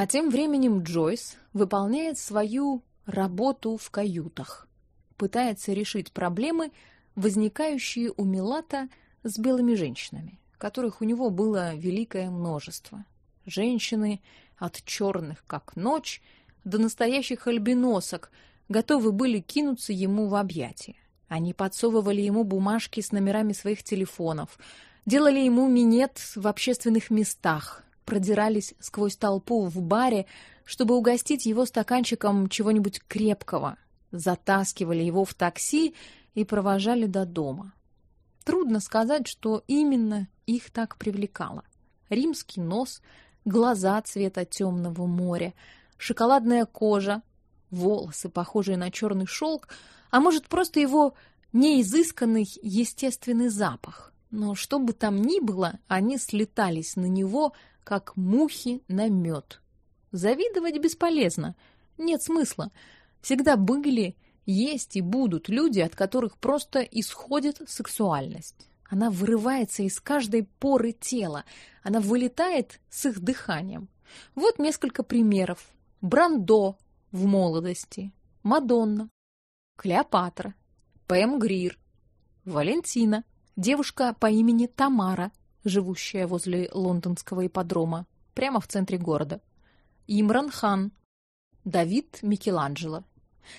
А тем временем Джойс выполняет свою работу в каютах. Пытается решить проблемы, возникающие у Милата с белыми женщинами, которых у него было великое множество. Женщины от черных как ночь до настоящих альбиносок готовы были кинуться ему в объятия. Они подсовывали ему бумажки с номерами своих телефонов, делали ему минет в общественных местах, продирались сквозь толпу в баре, чтобы угостить его стаканчиком чего-нибудь крепкого, затаскивали его в такси и провожали до дома. Трудно сказать, что именно их так привлекало. Римский нос, глаза цвета темного моря, шоколадная кожа, волосы, похожие на черный шелк, а может, просто его неизысканный естественный запах. Но что бы там ни было, они слетались на него, как мухи на мед. Завидовать бесполезно, нет смысла. Всегда были, есть и будут люди, от которых просто исходит сексуальность. Она вырывается из каждой поры тела, она вылетает с их дыханием. Вот несколько примеров. Брандо в молодости, Мадонна, Клеопатра, Пэм Грир, Валентина, девушка по имени Тамара, живущая возле лондонского ипподрома, прямо в центре города. Имран Хан, Давид Микеланджело.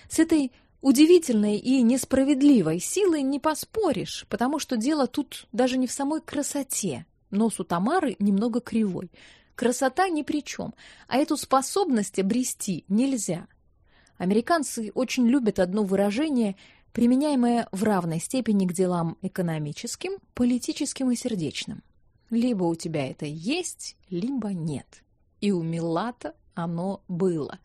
С этой удивительной и несправедливой силой не поспоришь, потому что дело тут даже не в самой красоте. Нос у Тамары немного кривой. Красота ни при чем, а эту способность обрести нельзя – Американцы очень любят одно выражение, применяемое в равной степени к делам экономическим, политическим и сердечным. Либо у тебя это есть, либо нет. И у Милата оно было.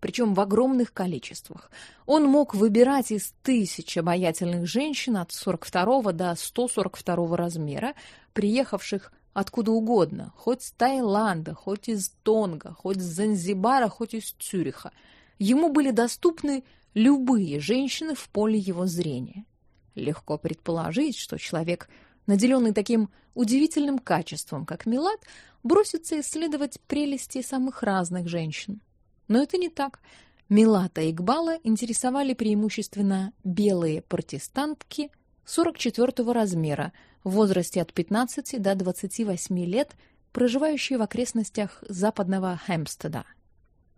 Причем в огромных количествах. Он мог выбирать из тысяч обаятельных женщин от 42 до 142 размера, приехавших откуда угодно, хоть с Таиланда, хоть из Тонга, хоть с Занзибара, хоть из Цюриха – Ему были доступны любые женщины в поле его зрения. Легко предположить, что человек, наделенный таким удивительным качеством, как Милад, бросится исследовать прелести самых разных женщин. Но это не так. Милата и Игбала интересовали преимущественно белые протестантки 44 размера в возрасте от 15 до 28 лет, проживающие в окрестностях западного Хэмпстеда.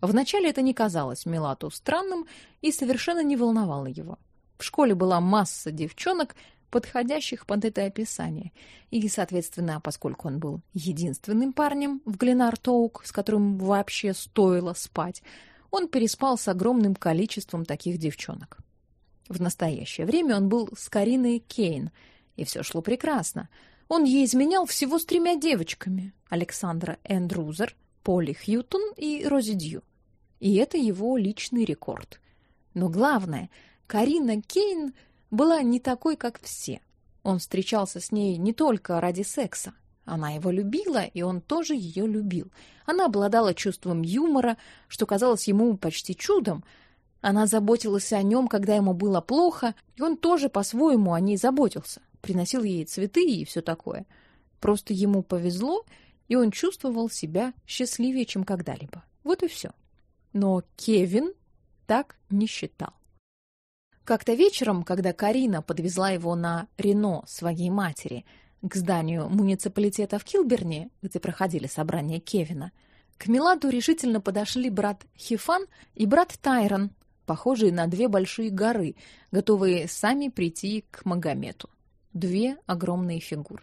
Вначале это не казалось Милату странным и совершенно не волновало его. В школе была масса девчонок, подходящих под это описание. И, соответственно, поскольку он был единственным парнем в Гленартоук, с которым вообще стоило спать, он переспал с огромным количеством таких девчонок. В настоящее время он был с Кариной Кейн, и все шло прекрасно. Он ей изменял всего с тремя девочками: Александра Эндрузер, Полли Хьютон и Рози Дью и это его личный рекорд. Но главное, Карина Кейн была не такой, как все. Он встречался с ней не только ради секса. Она его любила, и он тоже ее любил. Она обладала чувством юмора, что казалось ему почти чудом. Она заботилась о нем, когда ему было плохо, и он тоже по-своему о ней заботился. Приносил ей цветы и все такое. Просто ему повезло, и он чувствовал себя счастливее, чем когда-либо. Вот и все. Но Кевин так не считал. Как-то вечером, когда Карина подвезла его на Рено своей матери к зданию муниципалитета в Килберне, где проходили собрания Кевина, к Миладу решительно подошли брат Хифан и брат Тайрон, похожие на две большие горы, готовые сами прийти к Магомету. Две огромные фигуры.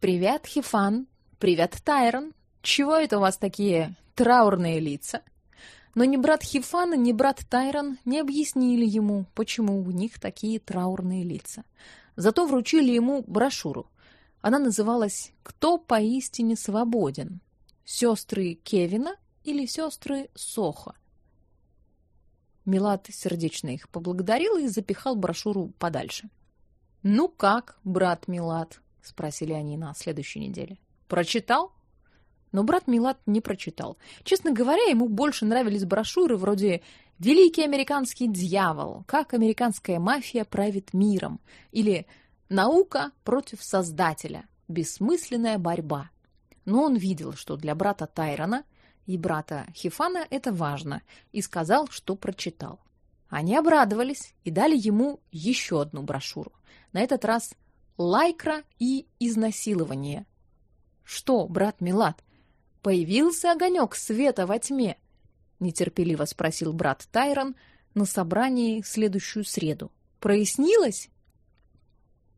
«Привет, Хифан! Привет, Тайрон! Чего это у вас такие траурные лица?» Но ни брат Хифана, ни брат Тайрон не объяснили ему, почему у них такие траурные лица. Зато вручили ему брошюру. Она называлась «Кто поистине свободен? Сестры Кевина или сестры Соха?» Милат сердечно их поблагодарил и запихал брошюру подальше. «Ну как, брат Милат?» — спросили они на следующей неделе. «Прочитал?» Но брат Милат не прочитал. Честно говоря, ему больше нравились брошюры вроде «Великий американский дьявол. Как американская мафия правит миром» или «Наука против Создателя. Бессмысленная борьба». Но он видел, что для брата Тайрона и брата Хифана это важно, и сказал, что прочитал. Они обрадовались и дали ему еще одну брошюру. На этот раз лайкра и изнасилование. Что, брат Милат, появился огонек света во тьме? нетерпеливо спросил брат Тайрон на собрании в следующую среду. Прояснилось?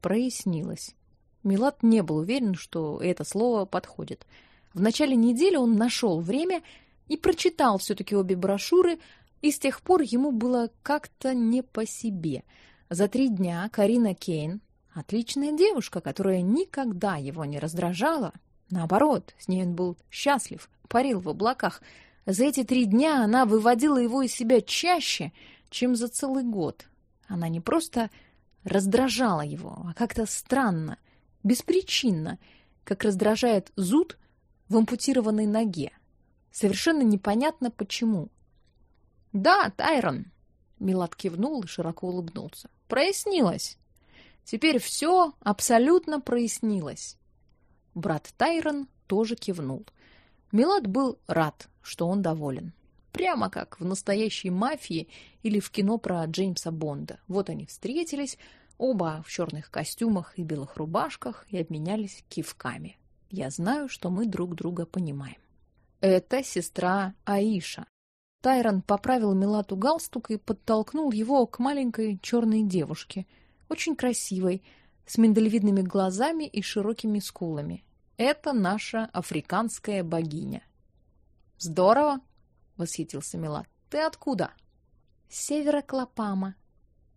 Прояснилось. Милат не был уверен, что это слово подходит. В начале недели он нашел время и прочитал все таки обе брошюры, и с тех пор ему было как-то не по себе. За три дня Карина Кейн, отличная девушка, которая никогда его не раздражала, наоборот, с ней он был счастлив, парил в облаках. За эти три дня она выводила его из себя чаще, чем за целый год. Она не просто раздражала его, а как-то странно, беспричинно, как раздражает зуд в ампутированной ноге. Совершенно непонятно почему. Да, Тайрон, Милат кивнул и широко улыбнулся. Прояснилось. Теперь все абсолютно прояснилось. Брат Тайрон тоже кивнул. Милат был рад, что он доволен. Прямо как в настоящей мафии или в кино про Джеймса Бонда. Вот они встретились, оба в черных костюмах и белых рубашках, и обменялись кивками. Я знаю, что мы друг друга понимаем. Это сестра Аиша. Тайрон поправил Милату галстук и подтолкнул его к маленькой черной девушке, очень красивой, с миндалевидными глазами и широкими скулами. Это наша африканская богиня. Здорово, восхитился Милат. Ты откуда? С севера Клопама,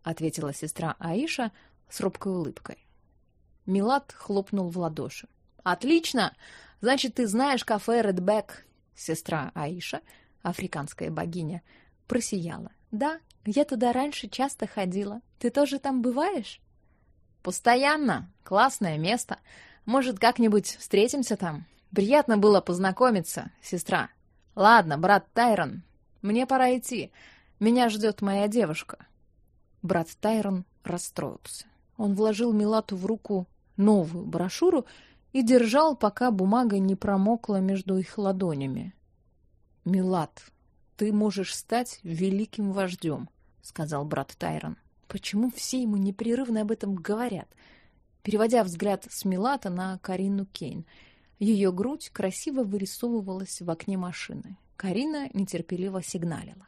ответила сестра Аиша с робкой улыбкой. Милат хлопнул в ладоши. Отлично. Значит, ты знаешь кафе Редбек. Сестра Аиша, африканская богиня, просияла. Да, я туда раньше часто ходила. Ты тоже там бываешь? Постоянно. Классное место. Может, как-нибудь встретимся там? Приятно было познакомиться, сестра. Ладно, брат Тайрон, мне пора идти. Меня ждет моя девушка. Брат Тайрон расстроился. Он вложил Милату в руку новую брошюру и держал, пока бумага не промокла между их ладонями. Милат, ты можешь стать великим вождем, сказал брат Тайрон. Почему все ему непрерывно об этом говорят? Переводя взгляд с Милата на Карину Кейн, ее грудь красиво вырисовывалась в окне машины. Карина нетерпеливо сигналила.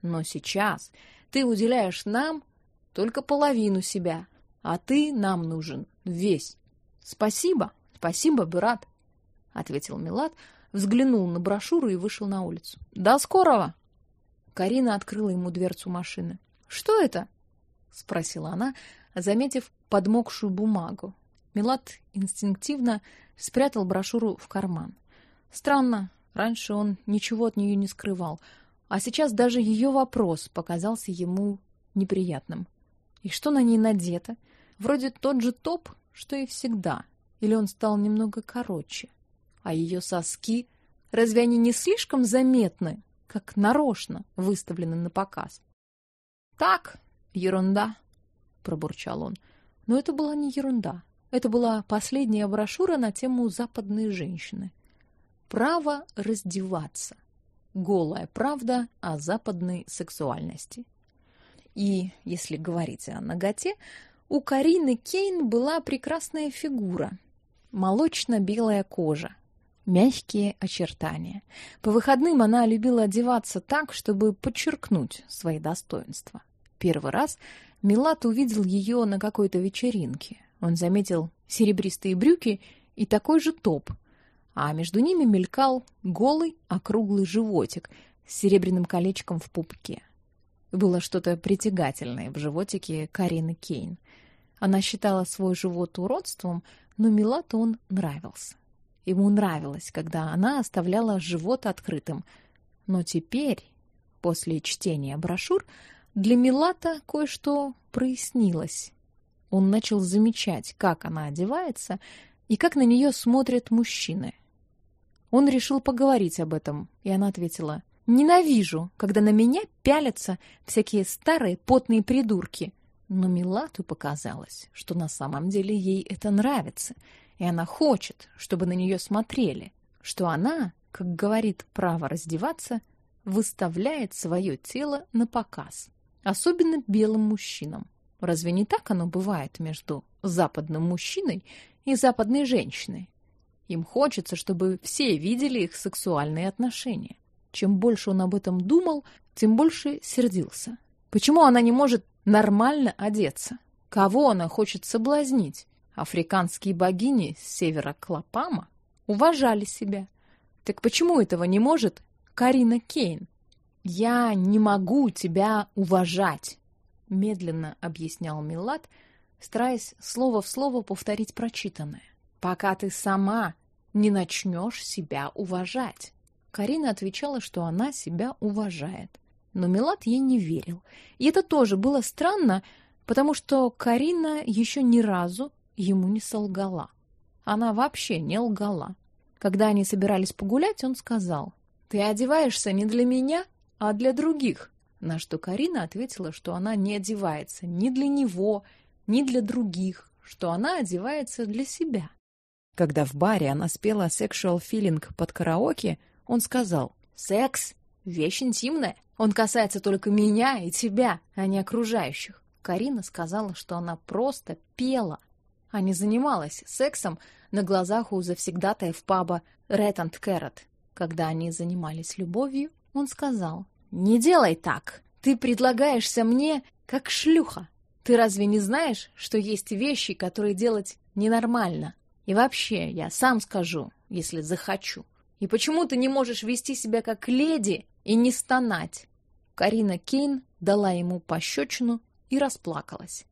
Но сейчас ты уделяешь нам только половину себя, а ты нам нужен весь. Спасибо. Спасибо, брат, ответил Милат, взглянул на брошюру и вышел на улицу. До скорого. Карина открыла ему дверцу машины. Что это? спросила она, заметив подмокшую бумагу. Милат инстинктивно спрятал брошюру в карман. Странно, раньше он ничего от нее не скрывал, а сейчас даже ее вопрос показался ему неприятным. И что на ней надето? Вроде тот же топ, что и всегда или он стал немного короче? А ее соски, разве они не слишком заметны, как нарочно выставлены на показ? Так, ерунда, пробурчал он. Но это была не ерунда. Это была последняя брошюра на тему западной женщины. Право раздеваться. Голая правда о западной сексуальности. И, если говорить о наготе, у Карины Кейн была прекрасная фигура, молочно-белая кожа, мягкие очертания. По выходным она любила одеваться так, чтобы подчеркнуть свои достоинства. Первый раз Милат увидел ее на какой-то вечеринке. Он заметил серебристые брюки и такой же топ, а между ними мелькал голый округлый животик с серебряным колечком в пупке. Было что-то притягательное в животике Карины Кейн. Она считала свой живот уродством, но Милату он нравился. Ему нравилось, когда она оставляла живот открытым. Но теперь, после чтения брошюр, для Милата кое-что прояснилось. Он начал замечать, как она одевается и как на нее смотрят мужчины. Он решил поговорить об этом, и она ответила: "Ненавижу, когда на меня пялятся всякие старые потные придурки". Но Милату показалось, что на самом деле ей это нравится, и она хочет, чтобы на нее смотрели, что она как говорит право раздеваться, выставляет свое тело на показ, особенно белым мужчинам. Разве не так оно бывает между западным мужчиной и западной женщиной? Им хочется, чтобы все видели их сексуальные отношения. Чем больше он об этом думал, тем больше сердился. Почему она не может нормально одеться? Кого она хочет соблазнить? Африканские богини с севера Клапама уважали себя. Так почему этого не может Карина Кейн? Я не могу тебя уважать, медленно объяснял Милат, стараясь слово в слово повторить прочитанное. Пока ты сама не начнешь себя уважать. Карина отвечала, что она себя уважает. Но Милат ей не верил. И это тоже было странно, потому что Карина еще ни разу ему не солгала. Она вообще не лгала. Когда они собирались погулять, он сказал: "Ты одеваешься не для меня, а для других". На что Карина ответила, что она не одевается ни для него, ни для других, что она одевается для себя. Когда в баре она спела "Sexual Feeling" под караоке, он сказал: "Секс вещь интимная. Он касается только меня и тебя, а не окружающих". Карина сказала, что она просто пела, а не занималась сексом на глазах у завсегдатаев паба Red and Carrot. Когда они занимались любовью, он сказал: "Не делай так. Ты предлагаешься мне как шлюха. Ты разве не знаешь, что есть вещи, которые делать ненормально? И вообще, я сам скажу, если захочу. И почему ты не можешь вести себя как леди и не стонать?" Карина Кейн дала ему пощечину и расплакалась.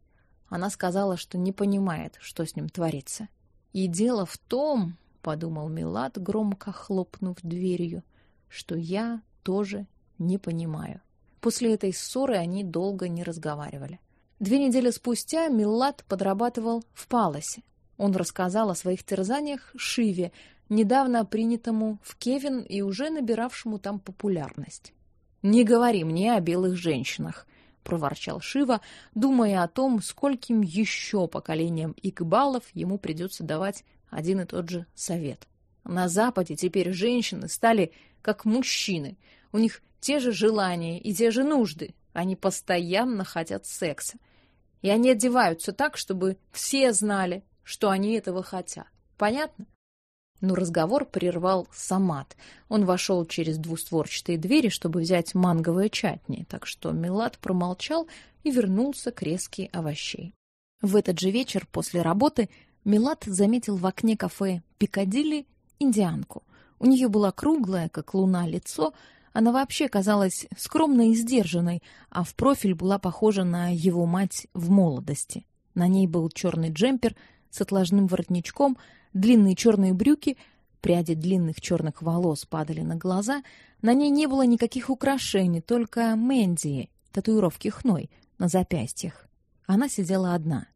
Она сказала, что не понимает, что с ним творится. И дело в том, подумал Милад, громко хлопнув дверью, что я тоже не понимаю. После этой ссоры они долго не разговаривали. Две недели спустя Милад подрабатывал в Паласе. Он рассказал о своих терзаниях Шиве, недавно принятому в Кевин и уже набиравшему там популярность. «Не говори мне о белых женщинах», — проворчал Шива, думая о том, скольким еще поколениям Икбалов ему придется давать один и тот же совет. На Западе теперь женщины стали как мужчины. У них те же желания и те же нужды. Они постоянно хотят секса. И они одеваются так, чтобы все знали, что они этого хотят. Понятно? Но разговор прервал Самат. Он вошел через двустворчатые двери, чтобы взять манговое чатни, так что Милад промолчал и вернулся к резке овощей. В этот же вечер после работы Милад заметил в окне кафе Пикадилли индианку. У нее было круглое, как луна, лицо. Она вообще казалась скромной и сдержанной, а в профиль была похожа на его мать в молодости. На ней был черный джемпер с отложным воротничком, длинные черные брюки, пряди длинных черных волос падали на глаза, на ней не было никаких украшений, только мендии, татуировки хной на запястьях. Она сидела одна,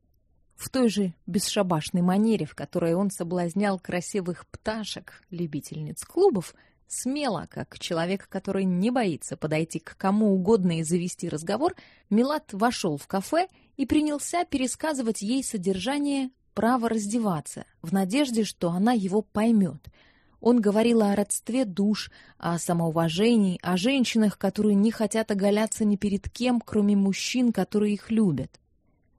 в той же бесшабашной манере, в которой он соблазнял красивых пташек, любительниц клубов, смело, как человек, который не боится подойти к кому угодно и завести разговор, Милат вошел в кафе и принялся пересказывать ей содержание право раздеваться, в надежде, что она его поймет. Он говорил о родстве душ, о самоуважении, о женщинах, которые не хотят оголяться ни перед кем, кроме мужчин, которые их любят.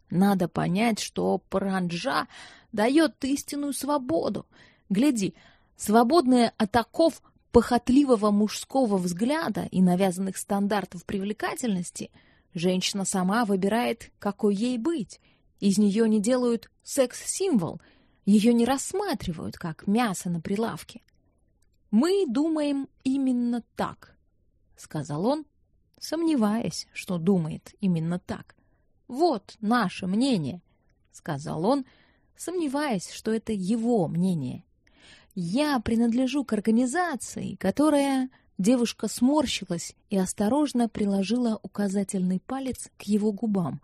Надо понять, что паранджа дает истинную свободу. Гляди, свободная от оков похотливого мужского взгляда и навязанных стандартов привлекательности, женщина сама выбирает, какой ей быть — из нее не делают секс-символ, ее не рассматривают как мясо на прилавке. Мы думаем именно так, сказал он, сомневаясь, что думает именно так. Вот наше мнение, сказал он, сомневаясь, что это его мнение. Я принадлежу к организации, которая Девушка сморщилась и осторожно приложила указательный палец к его губам.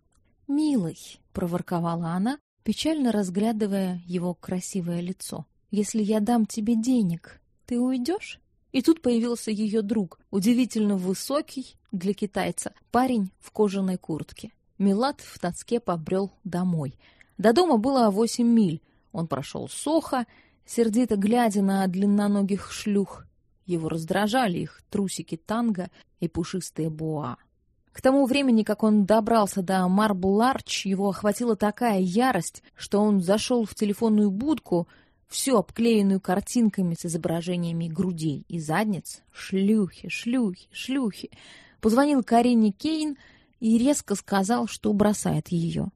«Милый», — проворковала она, печально разглядывая его красивое лицо, «если я дам тебе денег, ты уйдешь?» И тут появился ее друг, удивительно высокий для китайца, парень в кожаной куртке. Милат в тоске побрел домой. До дома было восемь миль. Он прошел сухо, сердито глядя на длинноногих шлюх. Его раздражали их трусики танго и пушистые боа. К тому времени, как он добрался до Марбл-Арч, его охватила такая ярость, что он зашел в телефонную будку, всю обклеенную картинками с изображениями грудей и задниц, шлюхи, шлюхи, шлюхи, позвонил Карине Кейн и резко сказал, что бросает ее.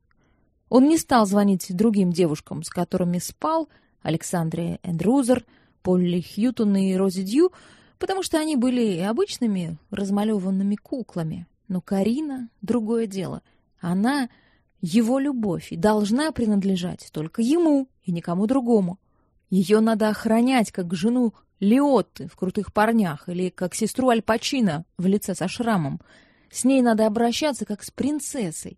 Он не стал звонить другим девушкам, с которыми спал, Александре Эндрузер, Полли Хьютон и Рози Дью, потому что они были обычными размалеванными куклами. Но Карина — другое дело. Она — его любовь и должна принадлежать только ему и никому другому. Ее надо охранять, как жену Лиотты в «Крутых парнях» или как сестру Аль Пачино в лице со шрамом. С ней надо обращаться, как с принцессой.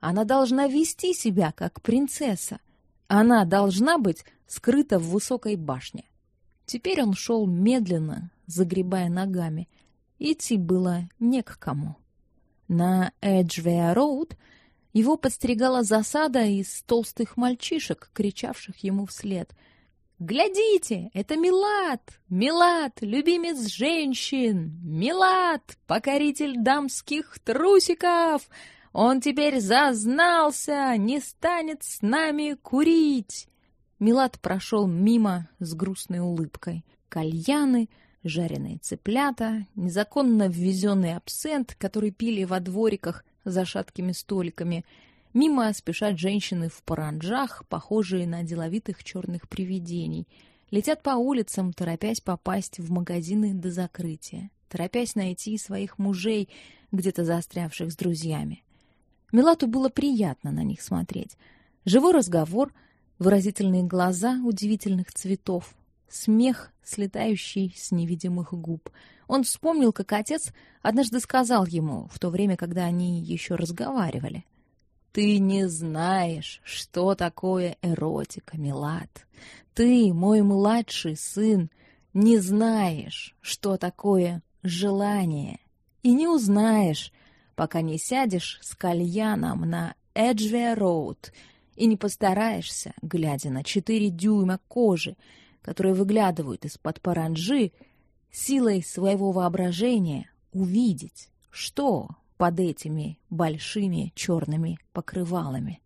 Она должна вести себя, как принцесса. Она должна быть скрыта в высокой башне. Теперь он шел медленно, загребая ногами. Идти было не к кому. На Эджвея-Роуд его подстерегала засада из толстых мальчишек, кричавших ему вслед. «Глядите, это Милад! Милад, любимец женщин! Милад, покоритель дамских трусиков! Он теперь зазнался, не станет с нами курить!» Милад прошел мимо с грустной улыбкой. Кальяны — жареные цыплята, незаконно ввезенный абсент, который пили во двориках за шаткими столиками. Мимо спешат женщины в паранджах, похожие на деловитых черных привидений. Летят по улицам, торопясь попасть в магазины до закрытия, торопясь найти своих мужей, где-то застрявших с друзьями. Милату было приятно на них смотреть. Живой разговор, выразительные глаза удивительных цветов, смех, слетающий с невидимых губ. Он вспомнил, как отец однажды сказал ему, в то время, когда они еще разговаривали. «Ты не знаешь, что такое эротика, Милад. Ты, мой младший сын, не знаешь, что такое желание. И не узнаешь, пока не сядешь с кальяном на Эджвия-Роуд и не постараешься, глядя на четыре дюйма кожи, которые выглядывают из-под паранджи, силой своего воображения увидеть, что под этими большими черными покрывалами.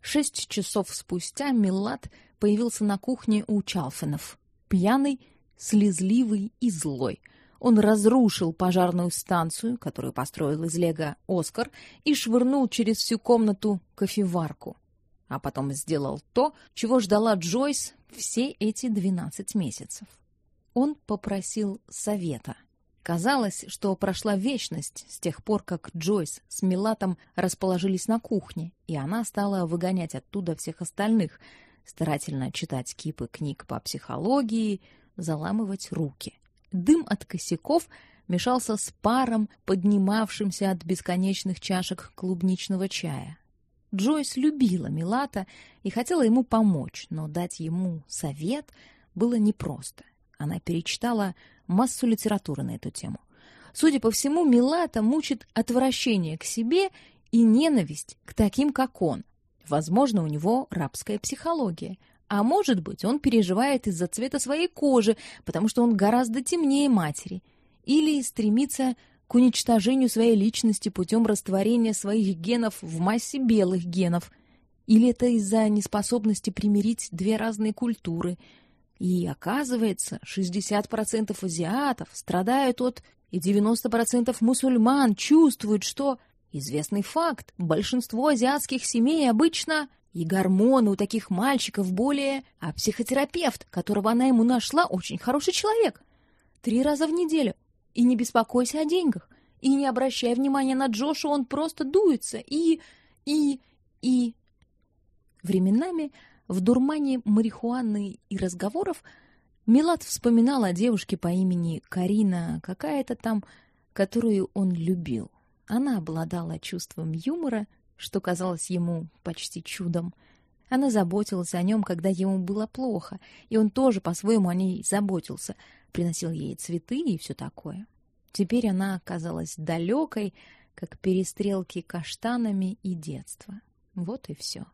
Шесть часов спустя Милат появился на кухне у Чалфинов, пьяный, слезливый и злой. Он разрушил пожарную станцию, которую построил из лего Оскар, и швырнул через всю комнату кофеварку а потом сделал то, чего ждала Джойс все эти 12 месяцев. Он попросил совета. Казалось, что прошла вечность с тех пор, как Джойс с Милатом расположились на кухне, и она стала выгонять оттуда всех остальных, старательно читать кипы книг по психологии, заламывать руки. Дым от косяков мешался с паром, поднимавшимся от бесконечных чашек клубничного чая. Джойс любила Милата и хотела ему помочь, но дать ему совет было непросто. Она перечитала массу литературы на эту тему. Судя по всему, Милата мучит отвращение к себе и ненависть к таким, как он. Возможно, у него рабская психология. А может быть, он переживает из-за цвета своей кожи, потому что он гораздо темнее матери. Или стремится к уничтожению своей личности путем растворения своих генов в массе белых генов. Или это из-за неспособности примирить две разные культуры. И оказывается, 60% азиатов страдают от, и 90% мусульман чувствуют, что... Известный факт, большинство азиатских семей обычно и гормоны у таких мальчиков более, а психотерапевт, которого она ему нашла, очень хороший человек. Три раза в неделю и не беспокойся о деньгах. И не обращай внимания на Джоша, он просто дуется. И... и... и... Временами в дурмане марихуаны и разговоров Милат вспоминал о девушке по имени Карина, какая-то там, которую он любил. Она обладала чувством юмора, что казалось ему почти чудом. Она заботилась о нем, когда ему было плохо, и он тоже по-своему о ней заботился — приносил ей цветы и все такое. Теперь она оказалась далекой, как перестрелки каштанами и детства. Вот и все.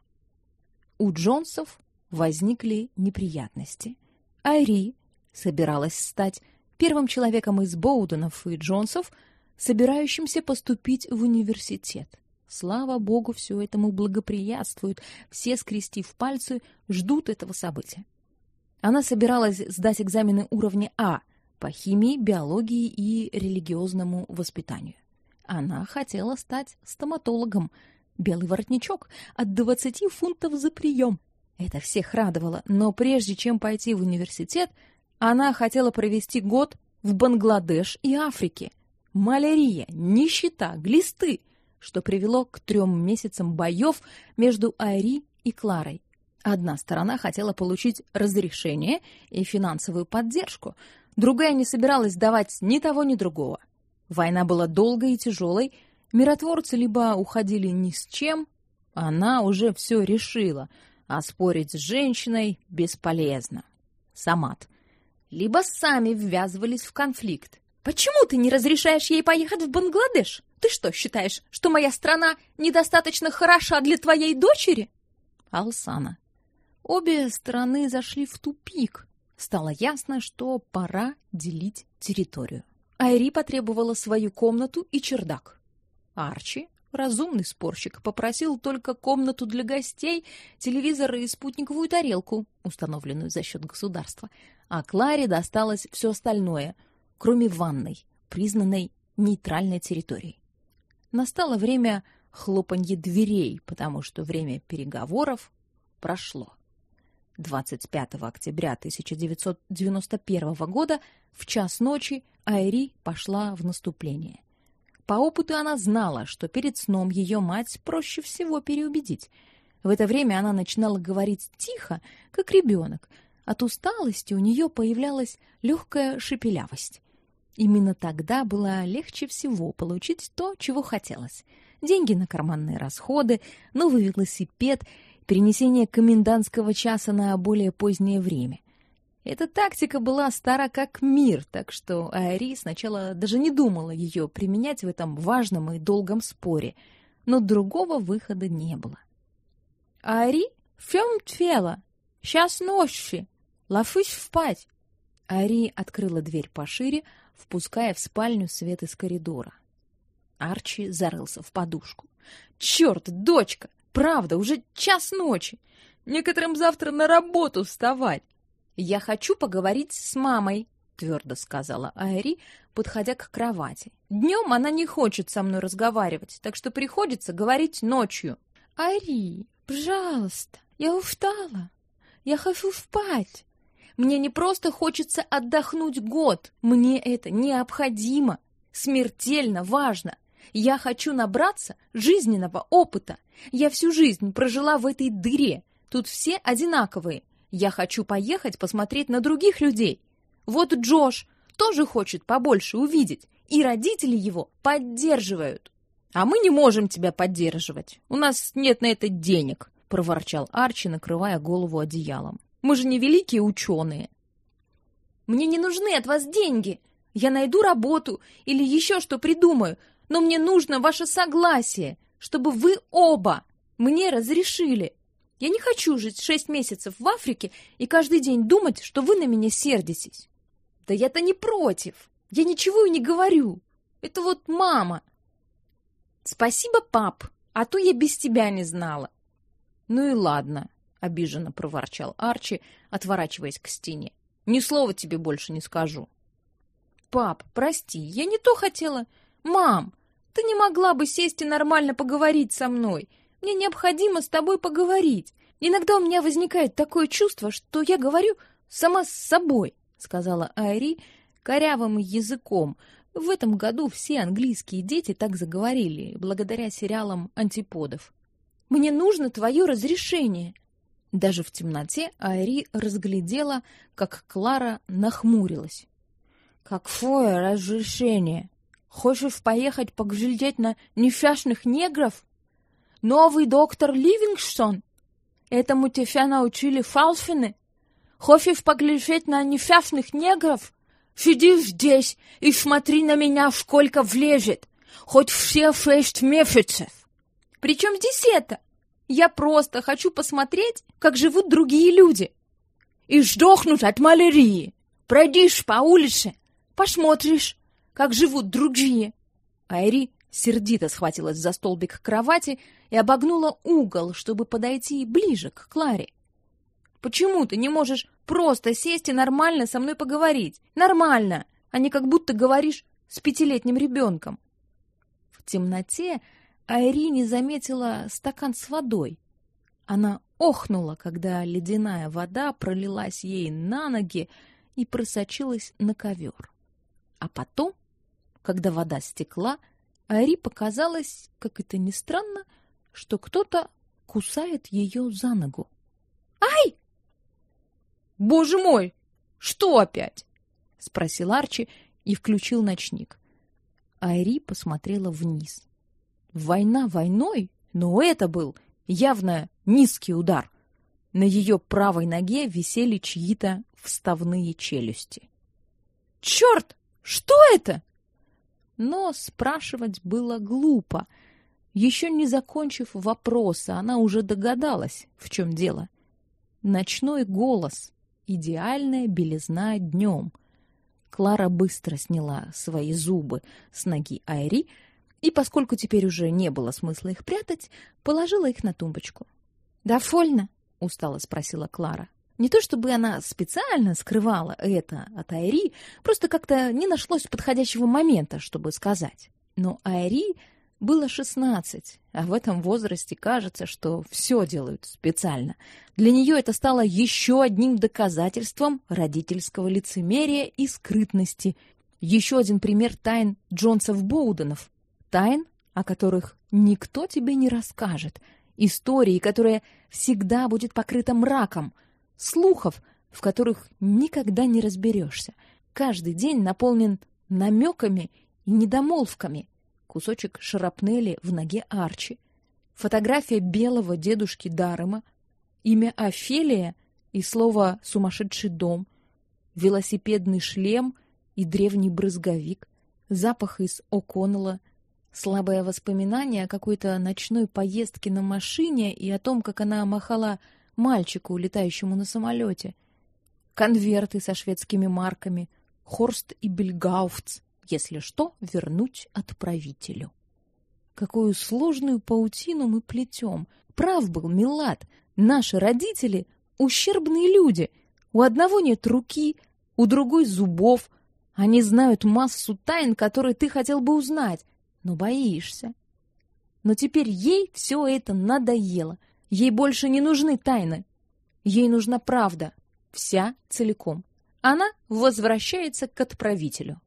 У Джонсов возникли неприятности. Айри собиралась стать первым человеком из Боуденов и Джонсов, собирающимся поступить в университет. Слава богу, все этому благоприятствует. Все, скрестив пальцы, ждут этого события. Она собиралась сдать экзамены уровня А по химии, биологии и религиозному воспитанию. Она хотела стать стоматологом. Белый воротничок от 20 фунтов за прием. Это всех радовало, но прежде чем пойти в университет, она хотела провести год в Бангладеш и Африке. Малярия, нищета, глисты, что привело к трем месяцам боев между Айри и Кларой. Одна сторона хотела получить разрешение и финансовую поддержку, другая не собиралась давать ни того, ни другого. Война была долгой и тяжелой, миротворцы либо уходили ни с чем, она уже все решила, а спорить с женщиной бесполезно. Самат. Либо сами ввязывались в конфликт. Почему ты не разрешаешь ей поехать в Бангладеш? Ты что, считаешь, что моя страна недостаточно хороша для твоей дочери? Алсана. Обе стороны зашли в тупик. Стало ясно, что пора делить территорию. Айри потребовала свою комнату и чердак. Арчи, разумный спорщик, попросил только комнату для гостей, телевизор и спутниковую тарелку, установленную за счет государства, а Кларе досталось все остальное, кроме ванной, признанной нейтральной территорией. Настало время хлопанье дверей, потому что время переговоров прошло. 25 октября 1991 года в час ночи Айри пошла в наступление. По опыту она знала, что перед сном ее мать проще всего переубедить. В это время она начинала говорить тихо, как ребенок. От усталости у нее появлялась легкая шепелявость. Именно тогда было легче всего получить то, чего хотелось. Деньги на карманные расходы, новый велосипед перенесение комендантского часа на более позднее время. Эта тактика была стара как мир, так что Ари сначала даже не думала ее применять в этом важном и долгом споре, но другого выхода не было. «Ари, фем твела, сейчас ночи, лафысь впать!» Ари открыла дверь пошире, впуская в спальню свет из коридора. Арчи зарылся в подушку. «Черт, дочка! Правда, уже час ночи. Некоторым завтра на работу вставать. Я хочу поговорить с мамой, твердо сказала Айри, подходя к кровати. Днем она не хочет со мной разговаривать, так что приходится говорить ночью. Айри, пожалуйста, я устала. Я хочу спать. Мне не просто хочется отдохнуть год, мне это необходимо, смертельно важно. Я хочу набраться жизненного опыта. Я всю жизнь прожила в этой дыре. Тут все одинаковые. Я хочу поехать посмотреть на других людей. Вот Джош тоже хочет побольше увидеть, и родители его поддерживают. А мы не можем тебя поддерживать. У нас нет на это денег, проворчал Арчи, накрывая голову одеялом. Мы же не великие ученые. Мне не нужны от вас деньги. Я найду работу или еще что придумаю, но мне нужно ваше согласие, чтобы вы оба мне разрешили. Я не хочу жить шесть месяцев в Африке и каждый день думать, что вы на меня сердитесь. Да я-то не против. Я ничего и не говорю. Это вот мама. Спасибо, пап, а то я без тебя не знала. Ну и ладно, обиженно проворчал Арчи, отворачиваясь к стене. Ни слова тебе больше не скажу. Пап, прости, я не то хотела. «Мам, ты не могла бы сесть и нормально поговорить со мной? Мне необходимо с тобой поговорить. Иногда у меня возникает такое чувство, что я говорю сама с собой», — сказала Айри корявым языком. В этом году все английские дети так заговорили, благодаря сериалам антиподов. «Мне нужно твое разрешение». Даже в темноте Айри разглядела, как Клара нахмурилась. «Какое разрешение?» Хочешь поехать поглядеть на несчастных негров? Новый доктор Ливингстон? Этому тебя научили фалфины? Хочешь поглядеть на несчастных негров? Сиди здесь и смотри на меня, сколько влезет. Хоть все шесть месяцев. Причем здесь это? Я просто хочу посмотреть, как живут другие люди. И сдохнуть от малярии. Пройдишь по улице, Посмотришь, как живут другие. Айри сердито схватилась за столбик кровати и обогнула угол, чтобы подойти ближе к Кларе. Почему ты не можешь просто сесть и нормально со мной поговорить? Нормально, а не как будто говоришь с пятилетним ребенком. В темноте Айри не заметила стакан с водой. Она охнула, когда ледяная вода пролилась ей на ноги и просочилась на ковер. А потом, когда вода стекла, Айри показалось, как это ни странно, что кто-то кусает ее за ногу. «Ай!» «Боже мой! Что опять?» — спросил Арчи и включил ночник. Айри посмотрела вниз. Война войной, но это был явно низкий удар. На ее правой ноге висели чьи-то вставные челюсти. «Черт! Что это?» Но спрашивать было глупо. Еще не закончив вопроса, она уже догадалась, в чем дело. Ночной голос, идеальная белизна днем. Клара быстро сняла свои зубы с ноги Айри, и, поскольку теперь уже не было смысла их прятать, положила их на тумбочку. «Довольно?» — устало спросила Клара. Не то чтобы она специально скрывала это от Айри, просто как-то не нашлось подходящего момента, чтобы сказать. Но Айри было шестнадцать, а в этом возрасте кажется, что все делают специально. Для нее это стало еще одним доказательством родительского лицемерия и скрытности. Еще один пример тайн Джонсов-Боуденов, тайн, о которых никто тебе не расскажет, истории, которая всегда будет покрыта мраком, слухов, в которых никогда не разберешься. Каждый день наполнен намеками и недомолвками. Кусочек шарапнели в ноге Арчи, фотография белого дедушки Дарема, имя Офелия и слово «сумасшедший дом», велосипедный шлем и древний брызговик, запах из О'Коннелла — Слабое воспоминание о какой-то ночной поездке на машине и о том, как она махала мальчику, улетающему на самолете. Конверты со шведскими марками, Хорст и Бельгауфц, если что, вернуть отправителю. Какую сложную паутину мы плетем. Прав был Милад. Наши родители — ущербные люди. У одного нет руки, у другой — зубов. Они знают массу тайн, которые ты хотел бы узнать но боишься. Но теперь ей все это надоело. Ей больше не нужны тайны. Ей нужна правда, вся целиком. Она возвращается к отправителю.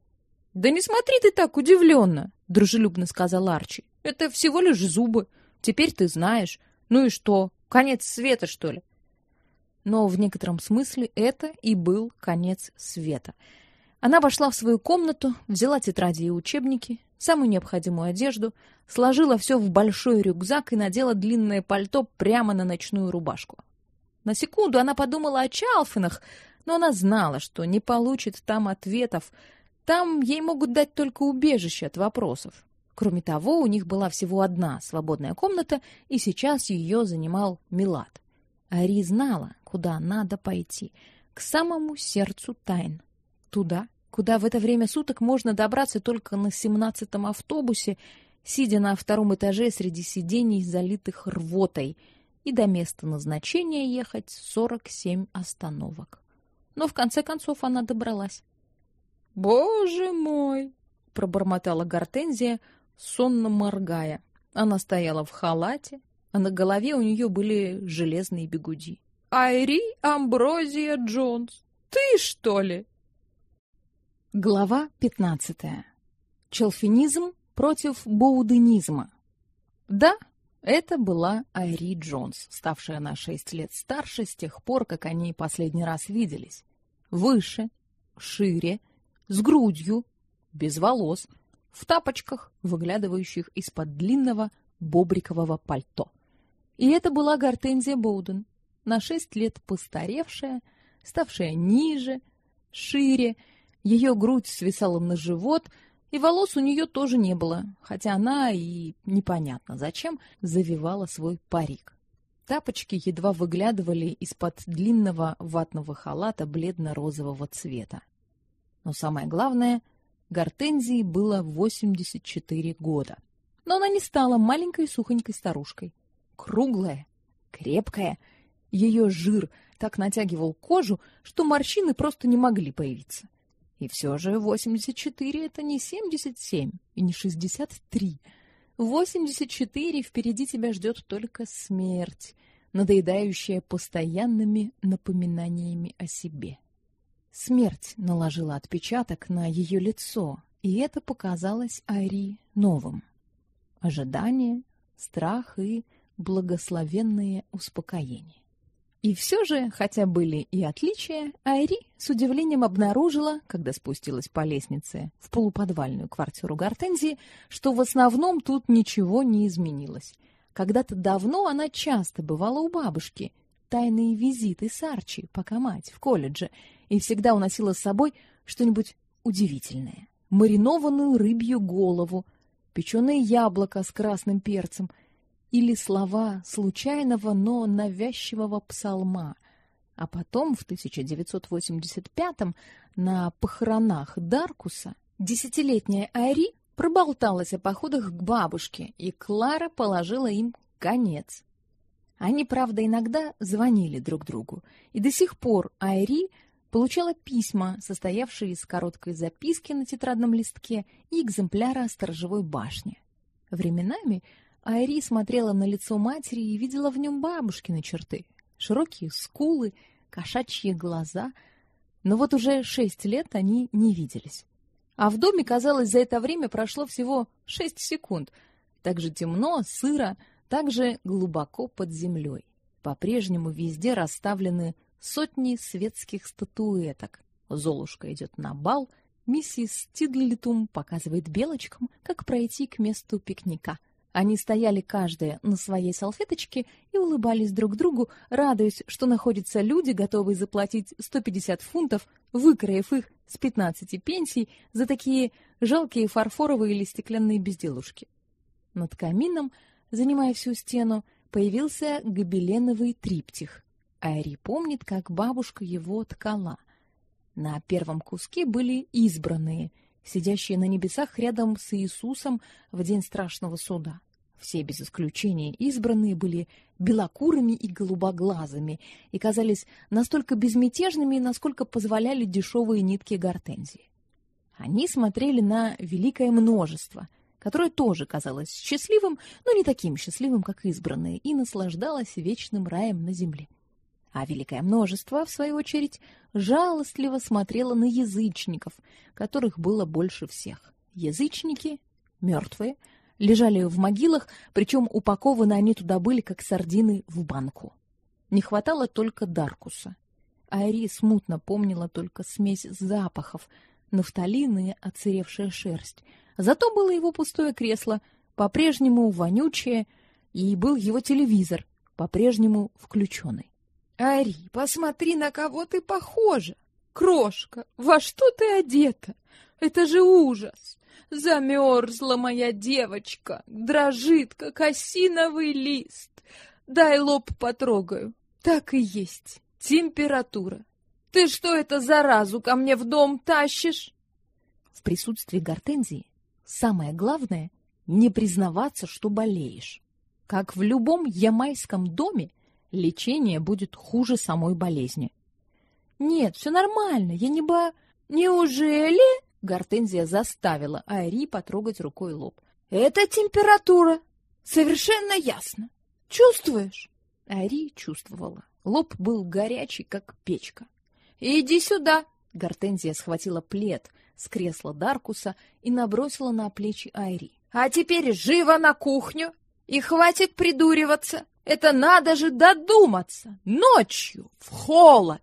Да не смотри ты так удивленно, дружелюбно сказал Арчи. Это всего лишь зубы. Теперь ты знаешь. Ну и что? Конец света, что ли? Но в некотором смысле это и был конец света. Она вошла в свою комнату, взяла тетради и учебники, самую необходимую одежду, сложила все в большой рюкзак и надела длинное пальто прямо на ночную рубашку. На секунду она подумала о Чалфинах, но она знала, что не получит там ответов. Там ей могут дать только убежище от вопросов. Кроме того, у них была всего одна свободная комната, и сейчас ее занимал Милад. Ари знала, куда надо пойти, к самому сердцу тайн. Туда, куда в это время суток можно добраться только на семнадцатом автобусе, сидя на втором этаже среди сидений, залитых рвотой, и до места назначения ехать сорок семь остановок. Но в конце концов она добралась. «Боже мой!» — пробормотала Гортензия, сонно моргая. Она стояла в халате, а на голове у нее были железные бегуди. «Айри Амброзия Джонс! Ты, что ли?» Глава 15. Челфинизм против боуденизма. Да, это была Айри Джонс, ставшая на шесть лет старше с тех пор, как они последний раз виделись. Выше, шире, с грудью, без волос, в тапочках, выглядывающих из-под длинного бобрикового пальто. И это была Гортензия Боуден, на шесть лет постаревшая, ставшая ниже, шире, ее грудь свисала на живот, и волос у нее тоже не было, хотя она и непонятно зачем завивала свой парик. Тапочки едва выглядывали из-под длинного ватного халата бледно-розового цвета. Но самое главное, Гортензии было 84 года. Но она не стала маленькой сухонькой старушкой. Круглая, крепкая, ее жир так натягивал кожу, что морщины просто не могли появиться. И все же 84 это не 77 и не 63. 84 впереди тебя ждет только смерть, надоедающая постоянными напоминаниями о себе. Смерть наложила отпечаток на ее лицо, и это показалось Айри новым. Ожидание, страх и благословенное успокоение. И все же, хотя были и отличия, Айри с удивлением обнаружила, когда спустилась по лестнице в полуподвальную квартиру Гортензии, что в основном тут ничего не изменилось. Когда-то давно она часто бывала у бабушки, тайные визиты с Арчи, пока мать в колледже, и всегда уносила с собой что-нибудь удивительное. Маринованную рыбью голову, печеное яблоко с красным перцем — или слова случайного, но навязчивого псалма. А потом в 1985-м на похоронах Даркуса десятилетняя Ари проболталась о походах к бабушке, и Клара положила им конец. Они, правда, иногда звонили друг другу, и до сих пор Айри получала письма, состоявшие из короткой записки на тетрадном листке и экземпляра сторожевой башни. Временами Айри смотрела на лицо матери и видела в нем бабушкины черты: широкие скулы, кошачьи глаза. Но вот уже шесть лет они не виделись. А в доме, казалось, за это время прошло всего шесть секунд. Так же темно, сыро, так же глубоко под землей. По-прежнему везде расставлены сотни светских статуэток. Золушка идет на бал, миссис Тидлитум показывает белочкам, как пройти к месту пикника. Они стояли каждая на своей салфеточке и улыбались друг другу, радуясь, что находятся люди, готовые заплатить 150 фунтов, выкроив их с 15 пенсий за такие жалкие фарфоровые или стеклянные безделушки. Над камином, занимая всю стену, появился гобеленовый триптих. Айри помнит, как бабушка его ткала. На первом куске были избранные — сидящие на небесах рядом с Иисусом в день страшного суда. Все без исключения избранные были белокурыми и голубоглазыми и казались настолько безмятежными, насколько позволяли дешевые нитки гортензии. Они смотрели на великое множество, которое тоже казалось счастливым, но не таким счастливым, как избранные, и наслаждалось вечным раем на земле. А великое множество, в свою очередь, жалостливо смотрело на язычников, которых было больше всех. Язычники, мертвые, лежали в могилах, причем упакованы они туда были, как сардины в банку. Не хватало только Даркуса. Айри смутно помнила только смесь запахов, нафталин и отсыревшая шерсть. Зато было его пустое кресло, по-прежнему вонючее, и был его телевизор, по-прежнему включенный. Ари, посмотри, на кого ты похожа. Крошка, во что ты одета? Это же ужас. Замерзла моя девочка, дрожит, как осиновый лист. Дай лоб потрогаю. Так и есть. Температура. Ты что это заразу ко мне в дом тащишь? В присутствии гортензии самое главное не признаваться, что болеешь. Как в любом ямайском доме, лечение будет хуже самой болезни. Нет, все нормально, я не ба... Неужели? Гортензия заставила Айри потрогать рукой лоб. Это температура. Совершенно ясно. Чувствуешь? Айри чувствовала. Лоб был горячий, как печка. Иди сюда. Гортензия схватила плед с кресла Даркуса и набросила на плечи Айри. А теперь живо на кухню и хватит придуриваться. Это надо же додуматься! Ночью, в холод,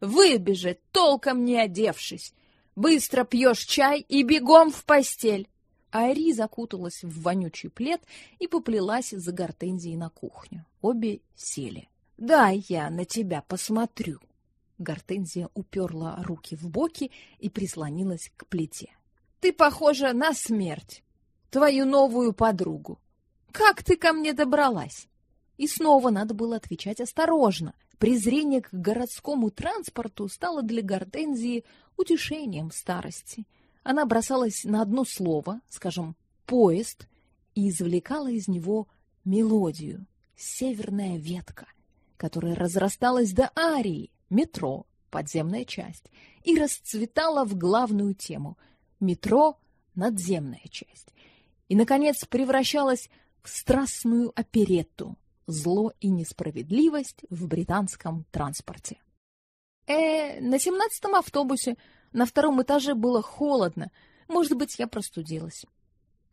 выбежать, толком не одевшись. Быстро пьешь чай и бегом в постель. Айри закуталась в вонючий плед и поплелась за гортензией на кухню. Обе сели. «Дай я на тебя посмотрю». Гортензия уперла руки в боки и прислонилась к плите. «Ты похожа на смерть, твою новую подругу. Как ты ко мне добралась?» И снова надо было отвечать осторожно. Презрение к городскому транспорту стало для Гортензии утешением старости. Она бросалась на одно слово, скажем, «поезд», и извлекала из него мелодию, северная ветка, которая разрасталась до арии, метро, подземная часть, и расцветала в главную тему — метро, надземная часть. И, наконец, превращалась в страстную оперетту «Зло и несправедливость в британском транспорте». Э, на семнадцатом автобусе на втором этаже было холодно. Может быть, я простудилась.